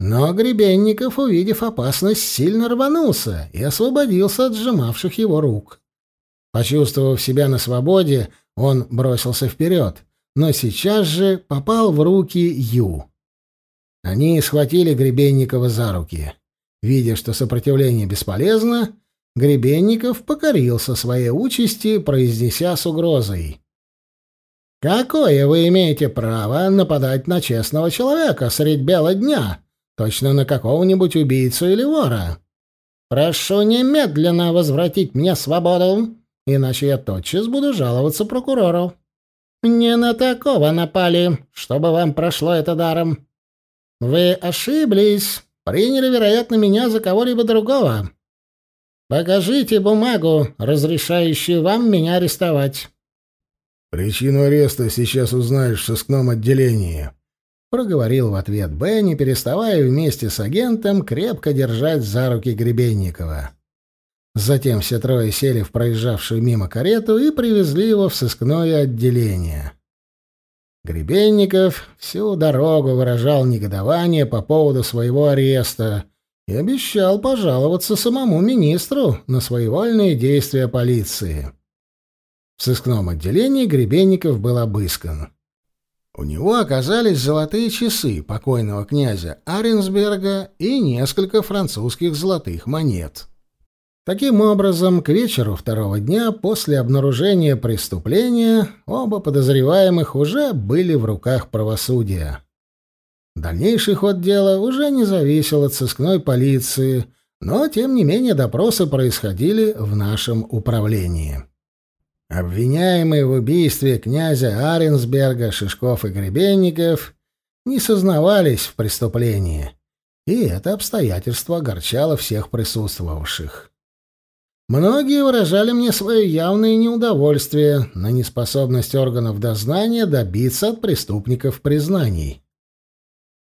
Но Гребенников, увидев опасность, сильно рванулся и освободился от сжимавших его рук. Почувствовав себя на свободе, он бросился вперед — но сейчас же попал в руки Ю. Они схватили Гребенникова за руки. Видя, что сопротивление бесполезно, Гребенников покорился своей участи, произнеся с угрозой. «Какое вы имеете право нападать на честного человека средь бела дня, точно на какого-нибудь убийцу или вора? Прошу немедленно возвратить мне свободу, иначе я тотчас буду жаловаться прокурору». «Не на такого напали, чтобы вам прошло это даром. Вы ошиблись, приняли, вероятно, меня за кого-либо другого. Покажите бумагу, разрешающую вам меня арестовать». «Причину ареста сейчас узнаешь в сыскном отделении», — проговорил в ответ Бенни, переставая вместе с агентом крепко держать за руки Гребенникова. Затем все трое сели в проезжавшую мимо карету и привезли его в сыскное отделение. Гребенников всю дорогу выражал негодование по поводу своего ареста и обещал пожаловаться самому министру на своевольные действия полиции. В сыскном отделении Гребенников был обыскан. У него оказались золотые часы покойного князя Аренсберга и несколько французских золотых монет. Таким образом, к вечеру второго дня после обнаружения преступления оба подозреваемых уже были в руках правосудия. Дальнейший ход дела уже не зависел от сыскной полиции, но, тем не менее, допросы происходили в нашем управлении. Обвиняемые в убийстве князя Аренсберга, Шишков и Гребенников не сознавались в преступлении, и это обстоятельство огорчало всех присутствовавших. Многие выражали мне свое явное неудовольствие на неспособность органов дознания добиться от преступников признаний.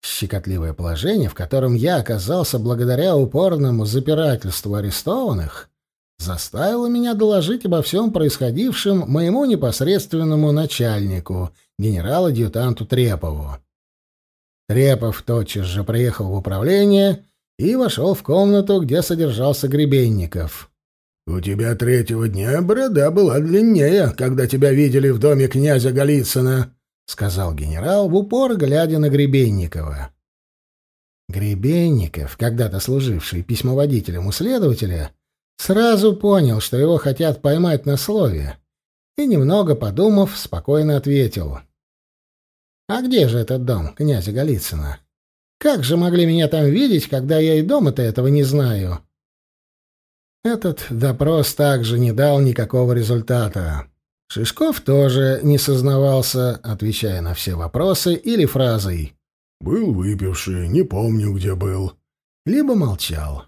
Щекотливое положение, в котором я оказался благодаря упорному запирательству арестованных, заставило меня доложить обо всем происходившем моему непосредственному начальнику, генерал-адъютанту Трепову. Трепов тотчас же приехал в управление и вошел в комнату, где содержался Гребенников. «У тебя третьего дня борода была длиннее, когда тебя видели в доме князя Голицына», — сказал генерал в упор, глядя на Гребенникова. Гребенников, когда-то служивший письмоводителем у следователя, сразу понял, что его хотят поймать на слове, и, немного подумав, спокойно ответил. «А где же этот дом князя Голицына? Как же могли меня там видеть, когда я и дома-то этого не знаю?» Этот допрос также не дал никакого результата. Шишков тоже не сознавался, отвечая на все вопросы или фразой «Был выпивший, не помню, где был», либо молчал.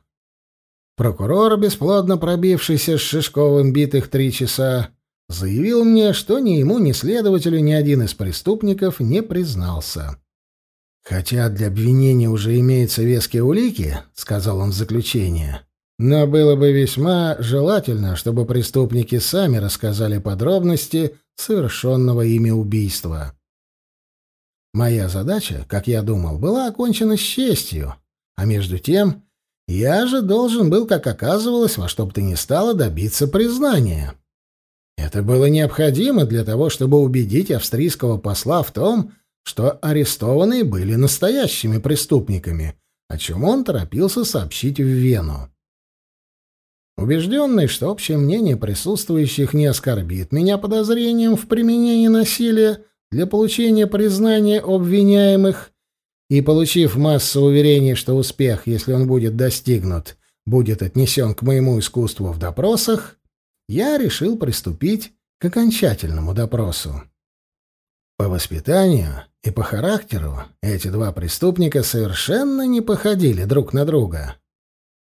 Прокурор, бесплодно пробившийся с Шишковым битых три часа, заявил мне, что ни ему, ни следователю ни один из преступников не признался. «Хотя для обвинения уже имеются веские улики», — сказал он в заключение, но было бы весьма желательно, чтобы преступники сами рассказали подробности совершенного ими убийства. Моя задача, как я думал, была окончена с честью, а между тем я же должен был, как оказывалось, во что бы то ни стало добиться признания. Это было необходимо для того, чтобы убедить австрийского посла в том, что арестованные были настоящими преступниками, о чем он торопился сообщить в Вену. Убежденный, что общее мнение присутствующих не оскорбит меня подозрением в применении насилия для получения признания обвиняемых, и получив массу уверений, что успех, если он будет достигнут, будет отнесен к моему искусству в допросах, я решил приступить к окончательному допросу. По воспитанию и по характеру эти два преступника совершенно не походили друг на друга.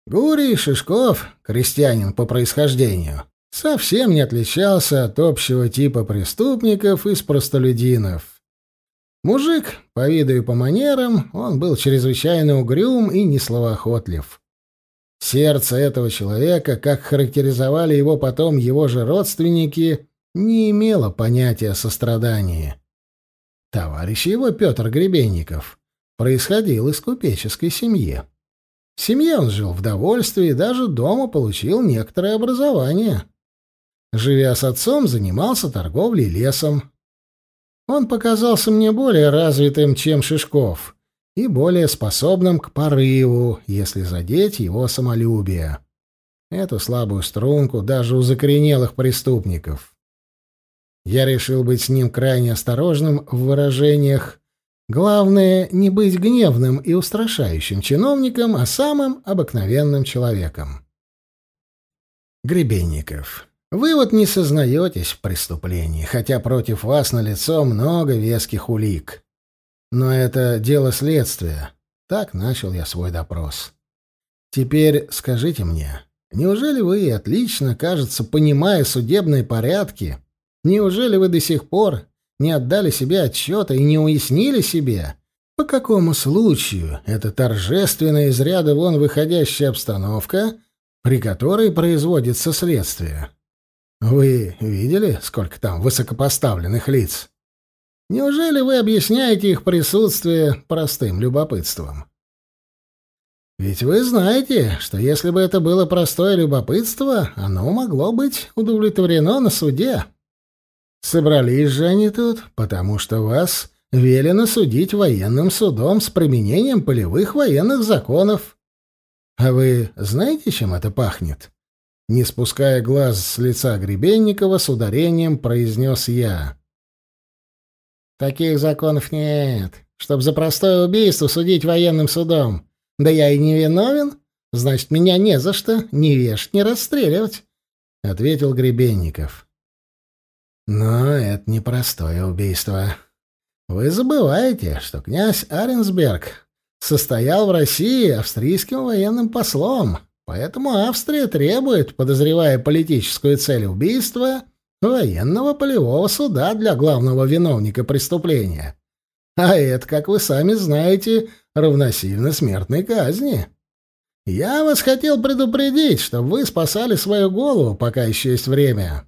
Гурий Шишков, крестьянин по происхождению, совсем не отличался от общего типа преступников из простолюдинов. Мужик, по виду и по манерам, он был чрезвычайно угрюм и несловоохотлив. Сердце этого человека, как характеризовали его потом его же родственники, не имело понятия о сострадании. Товарищ его, Петр Гребенников, происходил из купеческой семьи. В семье он жил в довольстве и даже дома получил некоторое образование. Живя с отцом, занимался торговлей лесом. Он показался мне более развитым, чем Шишков, и более способным к порыву, если задеть его самолюбие. Эту слабую струнку даже у закоренелых преступников. Я решил быть с ним крайне осторожным в выражениях. Главное — не быть гневным и устрашающим чиновником, а самым обыкновенным человеком. Гребенников. Вы вот не сознаетесь в преступлении, хотя против вас налицо много веских улик. Но это дело следствия. Так начал я свой допрос. Теперь скажите мне, неужели вы отлично, кажется, понимая судебные порядки, неужели вы до сих пор не отдали себе отчета и не уяснили себе, по какому случаю эта торжественная из ряда вон выходящая обстановка, при которой производится следствие? Вы видели, сколько там высокопоставленных лиц? Неужели вы объясняете их присутствие простым любопытством? Ведь вы знаете, что если бы это было простое любопытство, оно могло быть удовлетворено на суде. Собрались же они тут, потому что вас велено судить военным судом с применением полевых военных законов. А вы знаете, чем это пахнет? Не спуская глаз с лица Гребенникова, с ударением произнес я. «Таких законов нет. Чтоб за простое убийство судить военным судом. Да я и не виновен. Значит, меня не за что ни вешать, ни расстреливать», — ответил Гребенников. «Но это не простое убийство. Вы забываете, что князь Аренсберг состоял в России австрийским военным послом». Поэтому Австрия требует, подозревая политическую цель убийства, военного полевого суда для главного виновника преступления. А это, как вы сами знаете, равносильно смертной казни. Я вас хотел предупредить, чтобы вы спасали свою голову, пока еще есть время.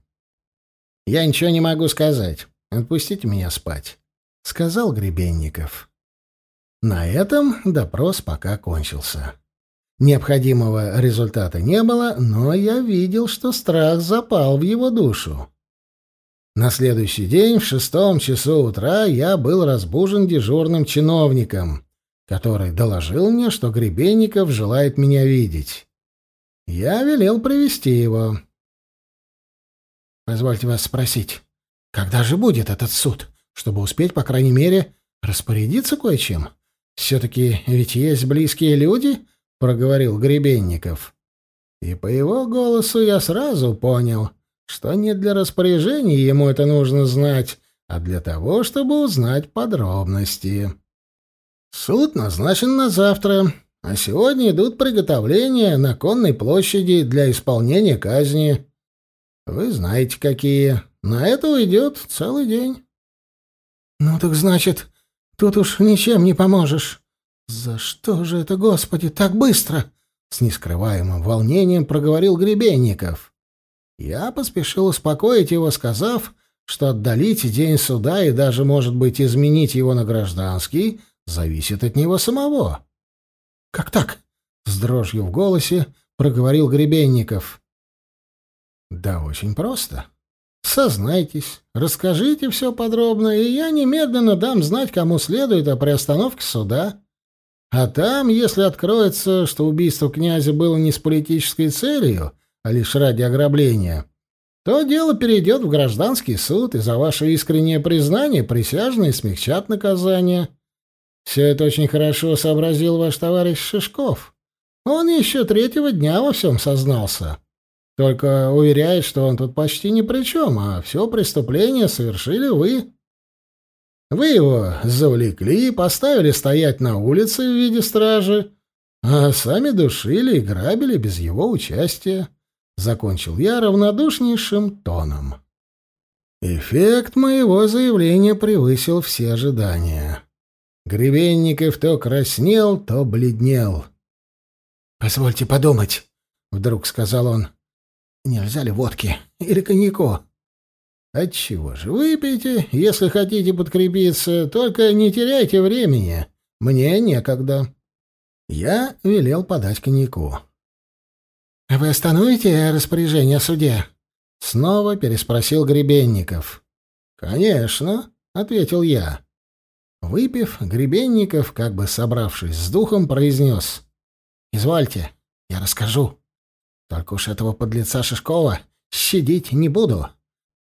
Я ничего не могу сказать. Отпустите меня спать, сказал Гребенников. На этом допрос пока кончился. Необходимого результата не было, но я видел, что страх запал в его душу. На следующий день в шестом часу утра я был разбужен дежурным чиновником, который доложил мне, что Гребенников желает меня видеть. Я велел привести его. «Позвольте вас спросить, когда же будет этот суд, чтобы успеть, по крайней мере, распорядиться кое-чем? Все-таки ведь есть близкие люди, — проговорил Гребенников. И по его голосу я сразу понял, что не для распоряжения ему это нужно знать, а для того, чтобы узнать подробности. Суд назначен на завтра, а сегодня идут приготовления на конной площади для исполнения казни. Вы знаете, какие. На это уйдет целый день. — Ну так значит, тут уж ничем не поможешь. «За что же это, Господи, так быстро?» — с нескрываемым волнением проговорил Гребенников. Я поспешил успокоить его, сказав, что отдалить день суда и даже, может быть, изменить его на гражданский зависит от него самого. «Как так?» — с дрожью в голосе проговорил Гребенников. «Да очень просто. Сознайтесь, расскажите все подробно, и я немедленно дам знать, кому следует о приостановке суда». А там, если откроется, что убийство князя было не с политической целью, а лишь ради ограбления, то дело перейдет в гражданский суд, и за ваше искреннее признание присяжные смягчат наказание. Все это очень хорошо сообразил ваш товарищ Шишков. Он еще третьего дня во всем сознался. Только уверяет, что он тут почти ни при чем, а все преступление совершили вы. Вы его завлекли, поставили стоять на улице в виде стражи, а сами душили и грабили без его участия. Закончил я равнодушнейшим тоном. Эффект моего заявления превысил все ожидания. Гребенников то краснел, то бледнел. «Позвольте подумать», — вдруг сказал он. «Нельзя ли водки или коньяку?» «Отчего же, выпейте, если хотите подкрепиться, только не теряйте времени. Мне некогда». Я велел подать коньяку. «Вы остановите распоряжение о суде?» Снова переспросил Гребенников. «Конечно», — ответил я. Выпив, Гребенников, как бы собравшись с духом, произнес. «Извольте, я расскажу. Только уж этого подлеца Шишкова щадить не буду.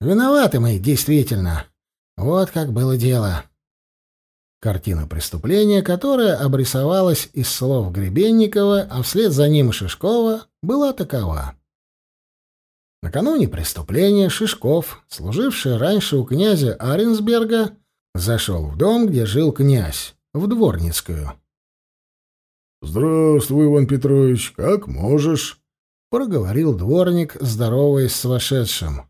Виноваты мы, действительно. Вот как было дело». Картина преступления, которая обрисовалась из слов Гребенникова, а вслед за ним и Шишкова, была такова. Накануне преступления Шишков, служивший раньше у князя Аренсберга, зашел в дом, где жил князь, в Дворницкую. «Здравствуй, Иван Петрович, как можешь?» — проговорил дворник, здороваясь с вошедшим.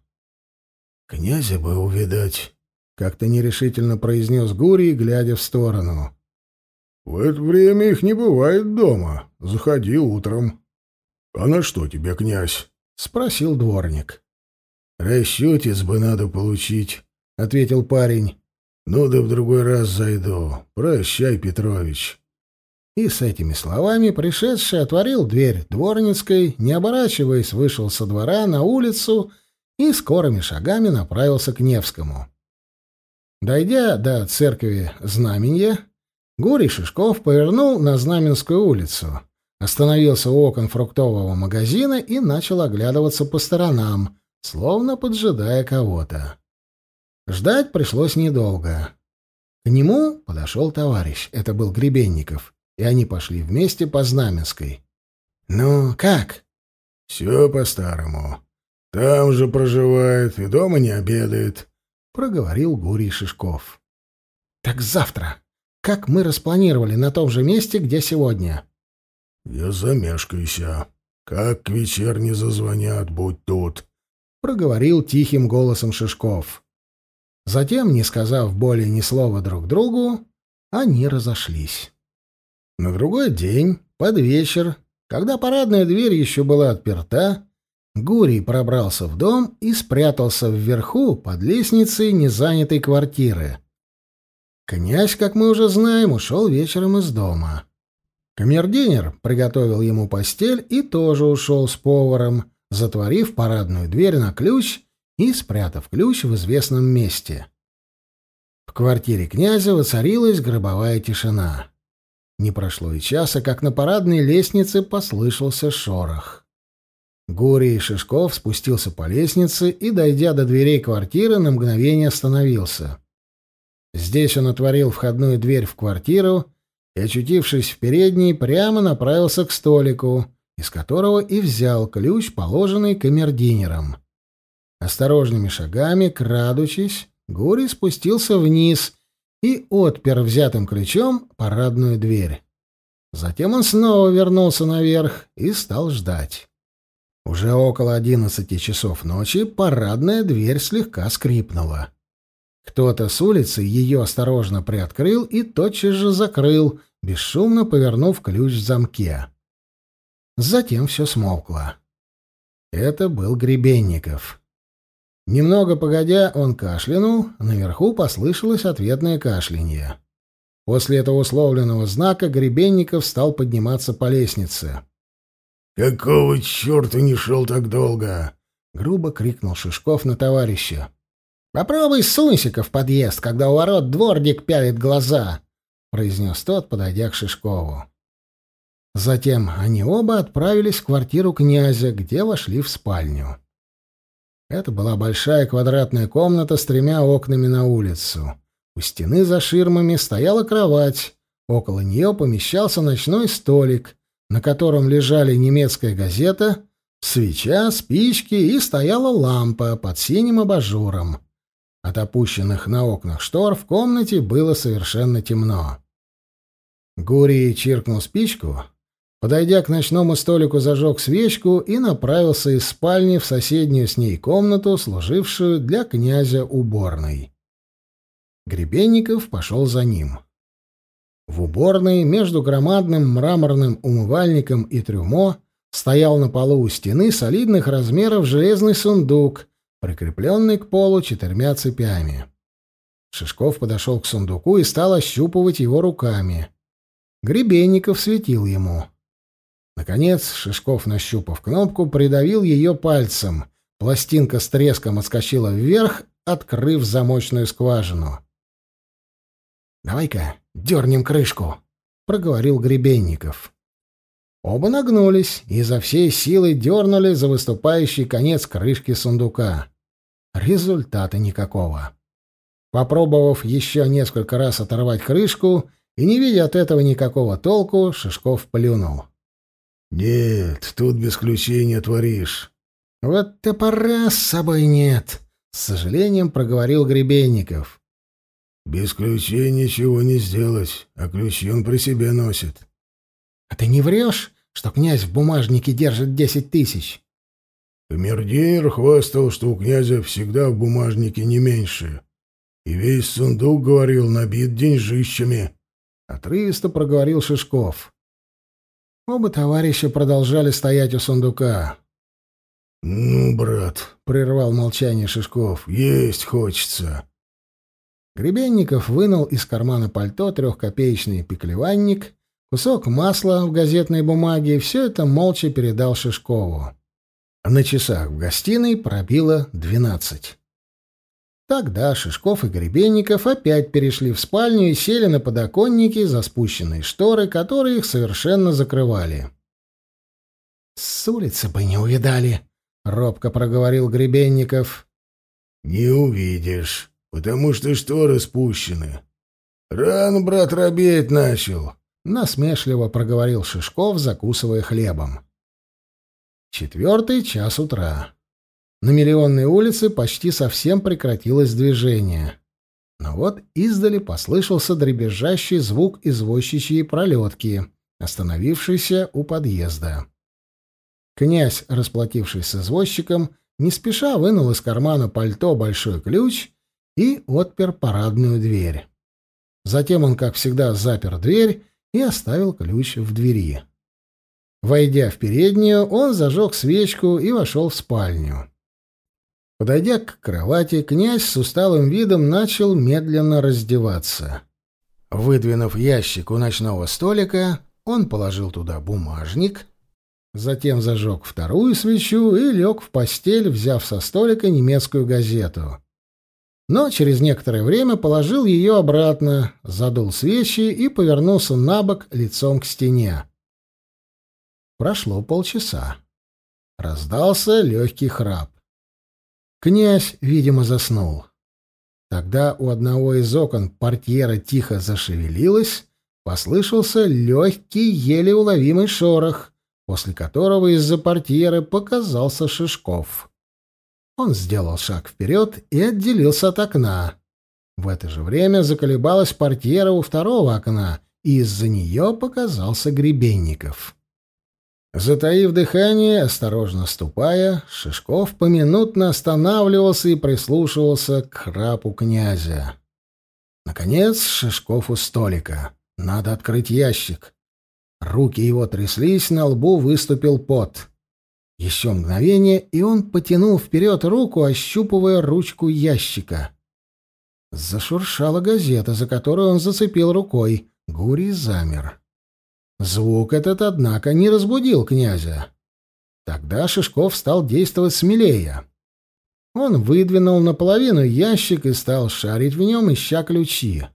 «Князя бы увидать», — как-то нерешительно произнес Гурий, глядя в сторону. «В это время их не бывает дома. Заходи утром». «А на что тебе, князь?» — спросил дворник. «Расчетец бы надо получить», — ответил парень. «Ну да в другой раз зайду. Прощай, Петрович». И с этими словами пришедший отворил дверь дворницкой, не оборачиваясь, вышел со двора на улицу и скорыми шагами направился к Невскому. Дойдя до церкви Знаменья, Гурий Шишков повернул на Знаменскую улицу остановился у окон фруктового магазина и начал оглядываться по сторонам, словно поджидая кого-то. Ждать пришлось недолго. К нему подошел товарищ, это был Гребенников, и они пошли вместе по Знаменской. «Ну, как?» «Все по-старому. Там же проживает и дома не обедает», — проговорил Гурий Шишков. «Так завтра. Как мы распланировали на том же месте, где сегодня?» «Не замешкайся. Как к вечерне зазвонят, будь тут», — проговорил тихим голосом Шишков. Затем, не сказав более ни слова друг другу, они разошлись. На другой день, под вечер, когда парадная дверь еще была отперта, Гурий пробрался в дом и спрятался вверху под лестницей незанятой квартиры. Князь, как мы уже знаем, ушел вечером из дома. Камердинер приготовил ему постель и тоже ушел с поваром, затворив парадную дверь на ключ и спрятав ключ в известном месте. В квартире князя воцарилась гробовая тишина. Не прошло и часа, как на парадной лестнице послышался шорох. Гурий Шишков спустился по лестнице и, дойдя до дверей квартиры, на мгновение остановился. Здесь он отворил входную дверь в квартиру и, очутившись в передней, прямо направился к столику, из которого и взял ключ, положенный камердинером. Осторожными шагами, крадучись, Гурий спустился вниз и отпер взятым ключом парадную дверь. Затем он снова вернулся наверх и стал ждать. Уже около одиннадцати часов ночи парадная дверь слегка скрипнула. Кто-то с улицы ее осторожно приоткрыл и тотчас же закрыл, бесшумно повернув ключ в замке. Затем все смолкло. Это был Гребенников. Немного погодя, он кашлянул, наверху послышалось ответное кашлянье. После этого условленного знака Гребенников стал подниматься по лестнице. «Какого черта не шел так долго?» — грубо крикнул Шишков на товарища. «Попробуй сунься-ка в подъезд, когда у ворот дворник пялит глаза», — произнес тот, подойдя к Шишкову. Затем они оба отправились в квартиру князя, где вошли в спальню. Это была большая квадратная комната с тремя окнами на улицу. У стены за ширмами стояла кровать, около нее помещался ночной столик, на котором лежали немецкая газета, свеча, спички и стояла лампа под синим абажуром. От опущенных на окнах штор в комнате было совершенно темно. Гурий чиркнул спичку, подойдя к ночному столику, зажег свечку и направился из спальни в соседнюю с ней комнату, служившую для князя уборной. Гребенников пошел за ним. В уборной между громадным мраморным умывальником и трюмо стоял на полу у стены солидных размеров железный сундук, прикрепленный к полу четырьмя цепями. Шишков подошел к сундуку и стал ощупывать его руками. Гребенников светил ему. Наконец Шишков, нащупав кнопку, придавил ее пальцем. Пластинка с треском отскочила вверх, открыв замочную скважину. «Давай-ка дернем крышку», — проговорил Гребенников. Оба нагнулись и изо всей силы дернули за выступающий конец крышки сундука. Результата никакого. Попробовав еще несколько раз оторвать крышку и не видя от этого никакого толку, Шишков плюнул. «Нет, тут без ключей не творишь». «Вот топора с собой нет», — с сожалением проговорил Гребенников. «Без ключей ничего не сделать, а ключи он при себе носит». «А ты не врешь, что князь в бумажнике держит десять тысяч?» Камердинер хвастал, что у князя всегда в бумажнике не меньше. И весь сундук, говорил, набит деньжищами. Отрывисто проговорил Шишков. Оба товарища продолжали стоять у сундука. «Ну, брат», — прервал молчание Шишков, — «есть хочется». Гребенников вынул из кармана пальто трехкопеечный пеклеванник, кусок масла в газетной бумаге и все это молча передал Шишкову. На часах в гостиной пробило двенадцать. Тогда Шишков и Гребенников опять перешли в спальню и сели на подоконники за спущенные шторы, которые их совершенно закрывали. «С улицы бы не увидали», — робко проговорил Гребенников. «Не увидишь потому что шторы спущены. Рано, брат, робеть начал, — насмешливо проговорил Шишков, закусывая хлебом. Четвертый час утра. На Миллионной улице почти совсем прекратилось движение. Но вот издали послышался дребезжащий звук извозчичьей пролетки, остановившейся у подъезда. Князь, расплатившись с извозчиком, не спеша вынул из кармана пальто большой ключ и отпер парадную дверь. Затем он, как всегда, запер дверь и оставил ключ в двери. Войдя в переднюю, он зажег свечку и вошел в спальню. Подойдя к кровати, князь с усталым видом начал медленно раздеваться. Выдвинув ящик у ночного столика, он положил туда бумажник, затем зажег вторую свечу и лег в постель, взяв со столика немецкую газету но через некоторое время положил ее обратно, задул свечи и повернулся на бок лицом к стене. Прошло полчаса. Раздался легкий храп. Князь, видимо, заснул. Тогда у одного из окон портьера тихо зашевелилась, послышался легкий, еле уловимый шорох, после которого из-за портьеры показался Шишков. Он сделал шаг вперед и отделился от окна. В это же время заколебалась портьера у второго окна, и из-за нее показался Гребенников. Затаив дыхание, осторожно ступая, Шишков поминутно останавливался и прислушивался к храпу князя. Наконец Шишков у столика. Надо открыть ящик. Руки его тряслись, на лбу выступил пот. Еще мгновение, и он потянул вперед руку, ощупывая ручку ящика. Зашуршала газета, за которую он зацепил рукой. Гурий замер. Звук этот, однако, не разбудил князя. Тогда Шишков стал действовать смелее. Он выдвинул наполовину ящик и стал шарить в нем, ища ключи.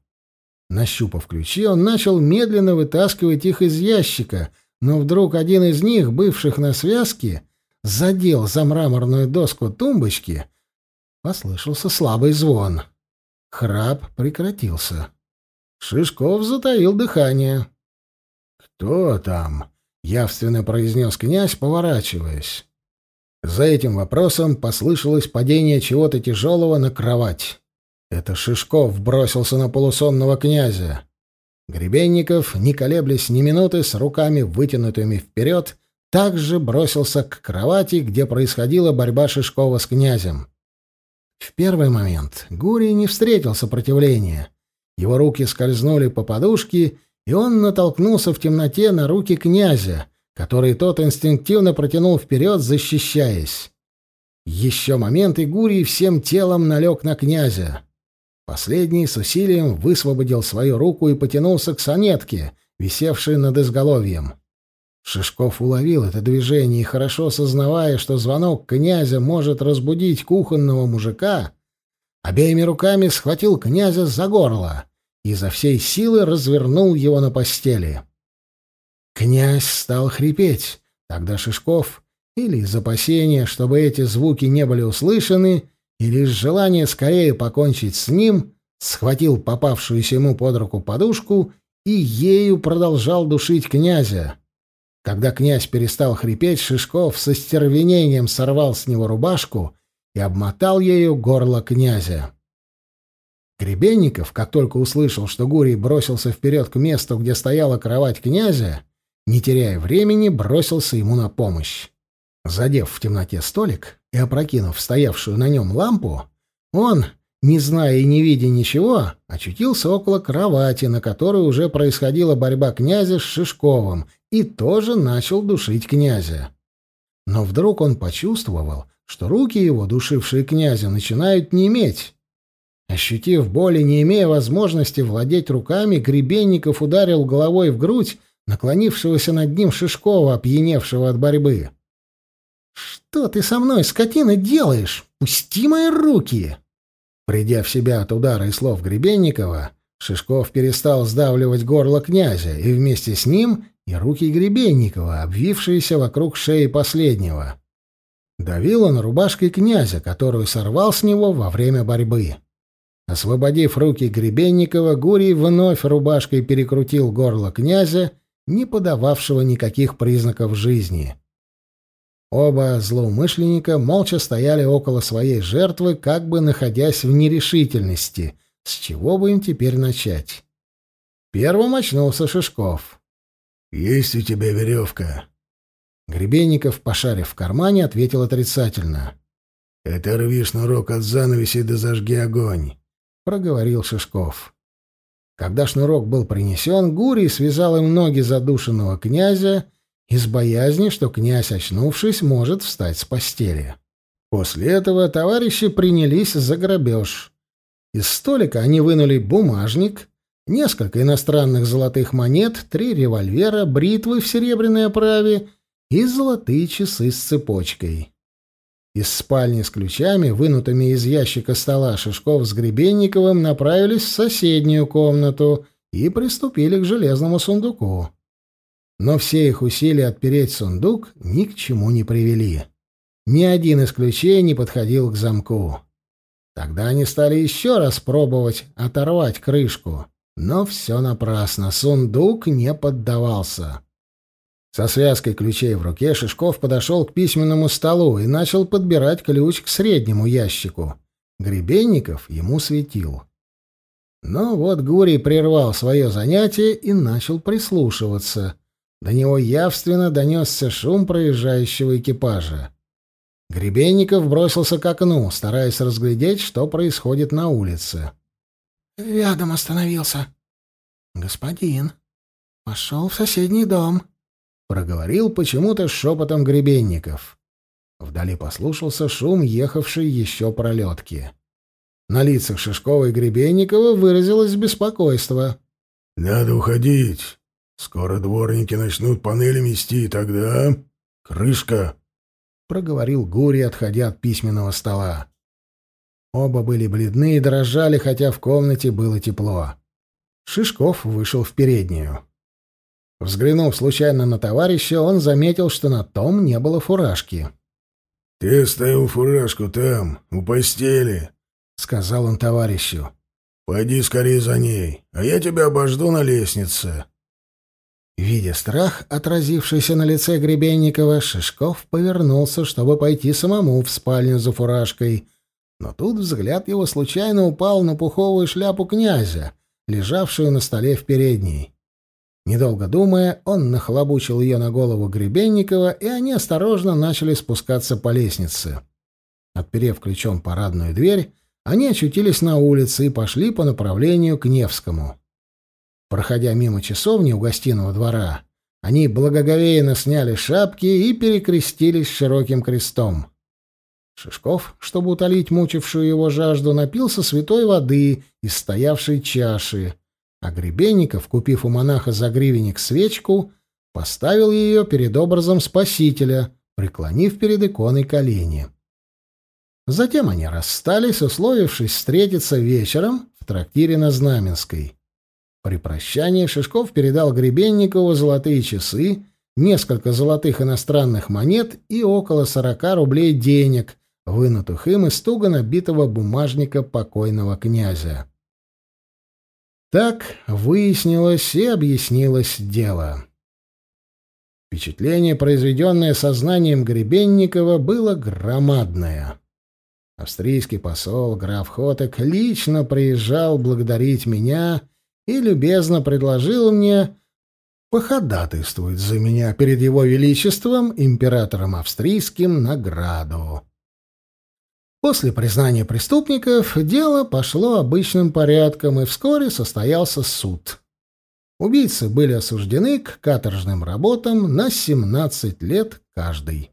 Нащупав ключи, он начал медленно вытаскивать их из ящика, но вдруг один из них, бывших на связке, задел за мраморную доску тумбочки, послышался слабый звон. Храп прекратился. Шишков затаил дыхание. «Кто там?» — явственно произнес князь, поворачиваясь. За этим вопросом послышалось падение чего-то тяжелого на кровать. Это Шишков бросился на полусонного князя. Гребенников, не колеблясь ни минуты, с руками вытянутыми вперед, также бросился к кровати, где происходила борьба Шишкова с князем. В первый момент Гурий не встретил сопротивления. Его руки скользнули по подушке, и он натолкнулся в темноте на руки князя, которые тот инстинктивно протянул вперед, защищаясь. Еще момент, и Гурий всем телом налег на князя. Последний с усилием высвободил свою руку и потянулся к сонетке, висевшей над изголовьем. Шишков уловил это движение и, хорошо сознавая, что звонок князя может разбудить кухонного мужика, обеими руками схватил князя за горло и за всей силы развернул его на постели. Князь стал хрипеть. Тогда Шишков, или из опасения, чтобы эти звуки не были услышаны, или из желания скорее покончить с ним, схватил попавшуюся ему под руку подушку и ею продолжал душить князя. Когда князь перестал хрипеть, Шишков со стервенением сорвал с него рубашку и обмотал ею горло князя. Гребенников, как только услышал, что Гурий бросился вперед к месту, где стояла кровать князя, не теряя времени, бросился ему на помощь. Задев в темноте столик и опрокинув стоявшую на нем лампу, он, не зная и не видя ничего, очутился около кровати, на которой уже происходила борьба князя с Шишковым, и тоже начал душить князя. Но вдруг он почувствовал, что руки его, душившие князя, начинают неметь. Ощутив боль и не имея возможности владеть руками, Гребенников ударил головой в грудь наклонившегося над ним Шишкова, опьяневшего от борьбы. «Что ты со мной, скотина, делаешь? Пусти мои руки!» Придя в себя от удара и слов Гребенникова, Шишков перестал сдавливать горло князя, и вместе с ним и руки Гребенникова, обвившиеся вокруг шеи последнего. Давил он рубашкой князя, которую сорвал с него во время борьбы. Освободив руки Гребенникова, Гурий вновь рубашкой перекрутил горло князя, не подававшего никаких признаков жизни. Оба злоумышленника молча стояли около своей жертвы, как бы находясь в нерешительности, с чего бы им теперь начать. Первым очнулся Шишков. «Есть у тебя веревка?» Гребенников, пошарив в кармане, ответил отрицательно. «Оторви шнурок от занавеси да зажги огонь», — проговорил Шишков. Когда шнурок был принесен, Гурий связал им ноги задушенного князя из боязни, что князь, очнувшись, может встать с постели. После этого товарищи принялись за грабеж. Из столика они вынули бумажник, несколько иностранных золотых монет, три револьвера, бритвы в серебряной оправе и золотые часы с цепочкой. Из спальни с ключами, вынутыми из ящика стола Шишков с Гребенниковым, направились в соседнюю комнату и приступили к железному сундуку. Но все их усилия отпереть сундук ни к чему не привели. Ни один из ключей не подходил к замку. Тогда они стали еще раз пробовать оторвать крышку, но все напрасно, сундук не поддавался. Со связкой ключей в руке Шишков подошел к письменному столу и начал подбирать ключ к среднему ящику. Гребенников ему светил. Но вот Гурий прервал свое занятие и начал прислушиваться — до него явственно донесся шум проезжающего экипажа. Гребенников бросился к окну, стараясь разглядеть, что происходит на улице. «Рядом остановился». «Господин, пошел в соседний дом», — проговорил почему-то шепотом Гребенников. Вдали послушался шум ехавшей еще пролетки. На лицах Шишкова и Гребенникова выразилось беспокойство. «Надо уходить. Скоро дворники начнут панели мести, и тогда... Крышка!» — проговорил Гури, отходя от письменного стола. Оба были бледны и дрожали, хотя в комнате было тепло. Шишков вышел в переднюю. Взглянув случайно на товарища, он заметил, что на том не было фуражки. «Ты оставил фуражку там, у постели», — сказал он товарищу. «Пойди скорее за ней, а я тебя обожду на лестнице». Видя страх, отразившийся на лице Гребенникова, Шишков повернулся, чтобы пойти самому в спальню за фуражкой. Но тут взгляд его случайно упал на пуховую шляпу князя, лежавшую на столе в передней. Недолго думая, он нахлобучил ее на голову Гребенникова, и они осторожно начали спускаться по лестнице. Отперев ключом парадную дверь, они очутились на улице и пошли по направлению к Невскому. Проходя мимо часовни у гостиного двора, они благоговейно сняли шапки и перекрестились широким крестом. Шишков, чтобы утолить мучившую его жажду, напился святой воды из стоявшей чаши, а Гребенников, купив у монаха за гривенник свечку, поставил ее перед образом Спасителя, преклонив перед иконой колени. Затем они расстались, условившись встретиться вечером в трактире на Знаменской. При прощании Шишков передал Гребенникову золотые часы, несколько золотых иностранных монет и около сорока рублей денег, вынутых им из туго набитого бумажника покойного князя. Так выяснилось и объяснилось дело. Впечатление, произведенное сознанием Гребенникова, было громадное. Австрийский посол граф Хотек лично приезжал благодарить меня и любезно предложил мне походатайствовать за меня перед его величеством, императором австрийским, награду. После признания преступников дело пошло обычным порядком, и вскоре состоялся суд. Убийцы были осуждены к каторжным работам на 17 лет каждый.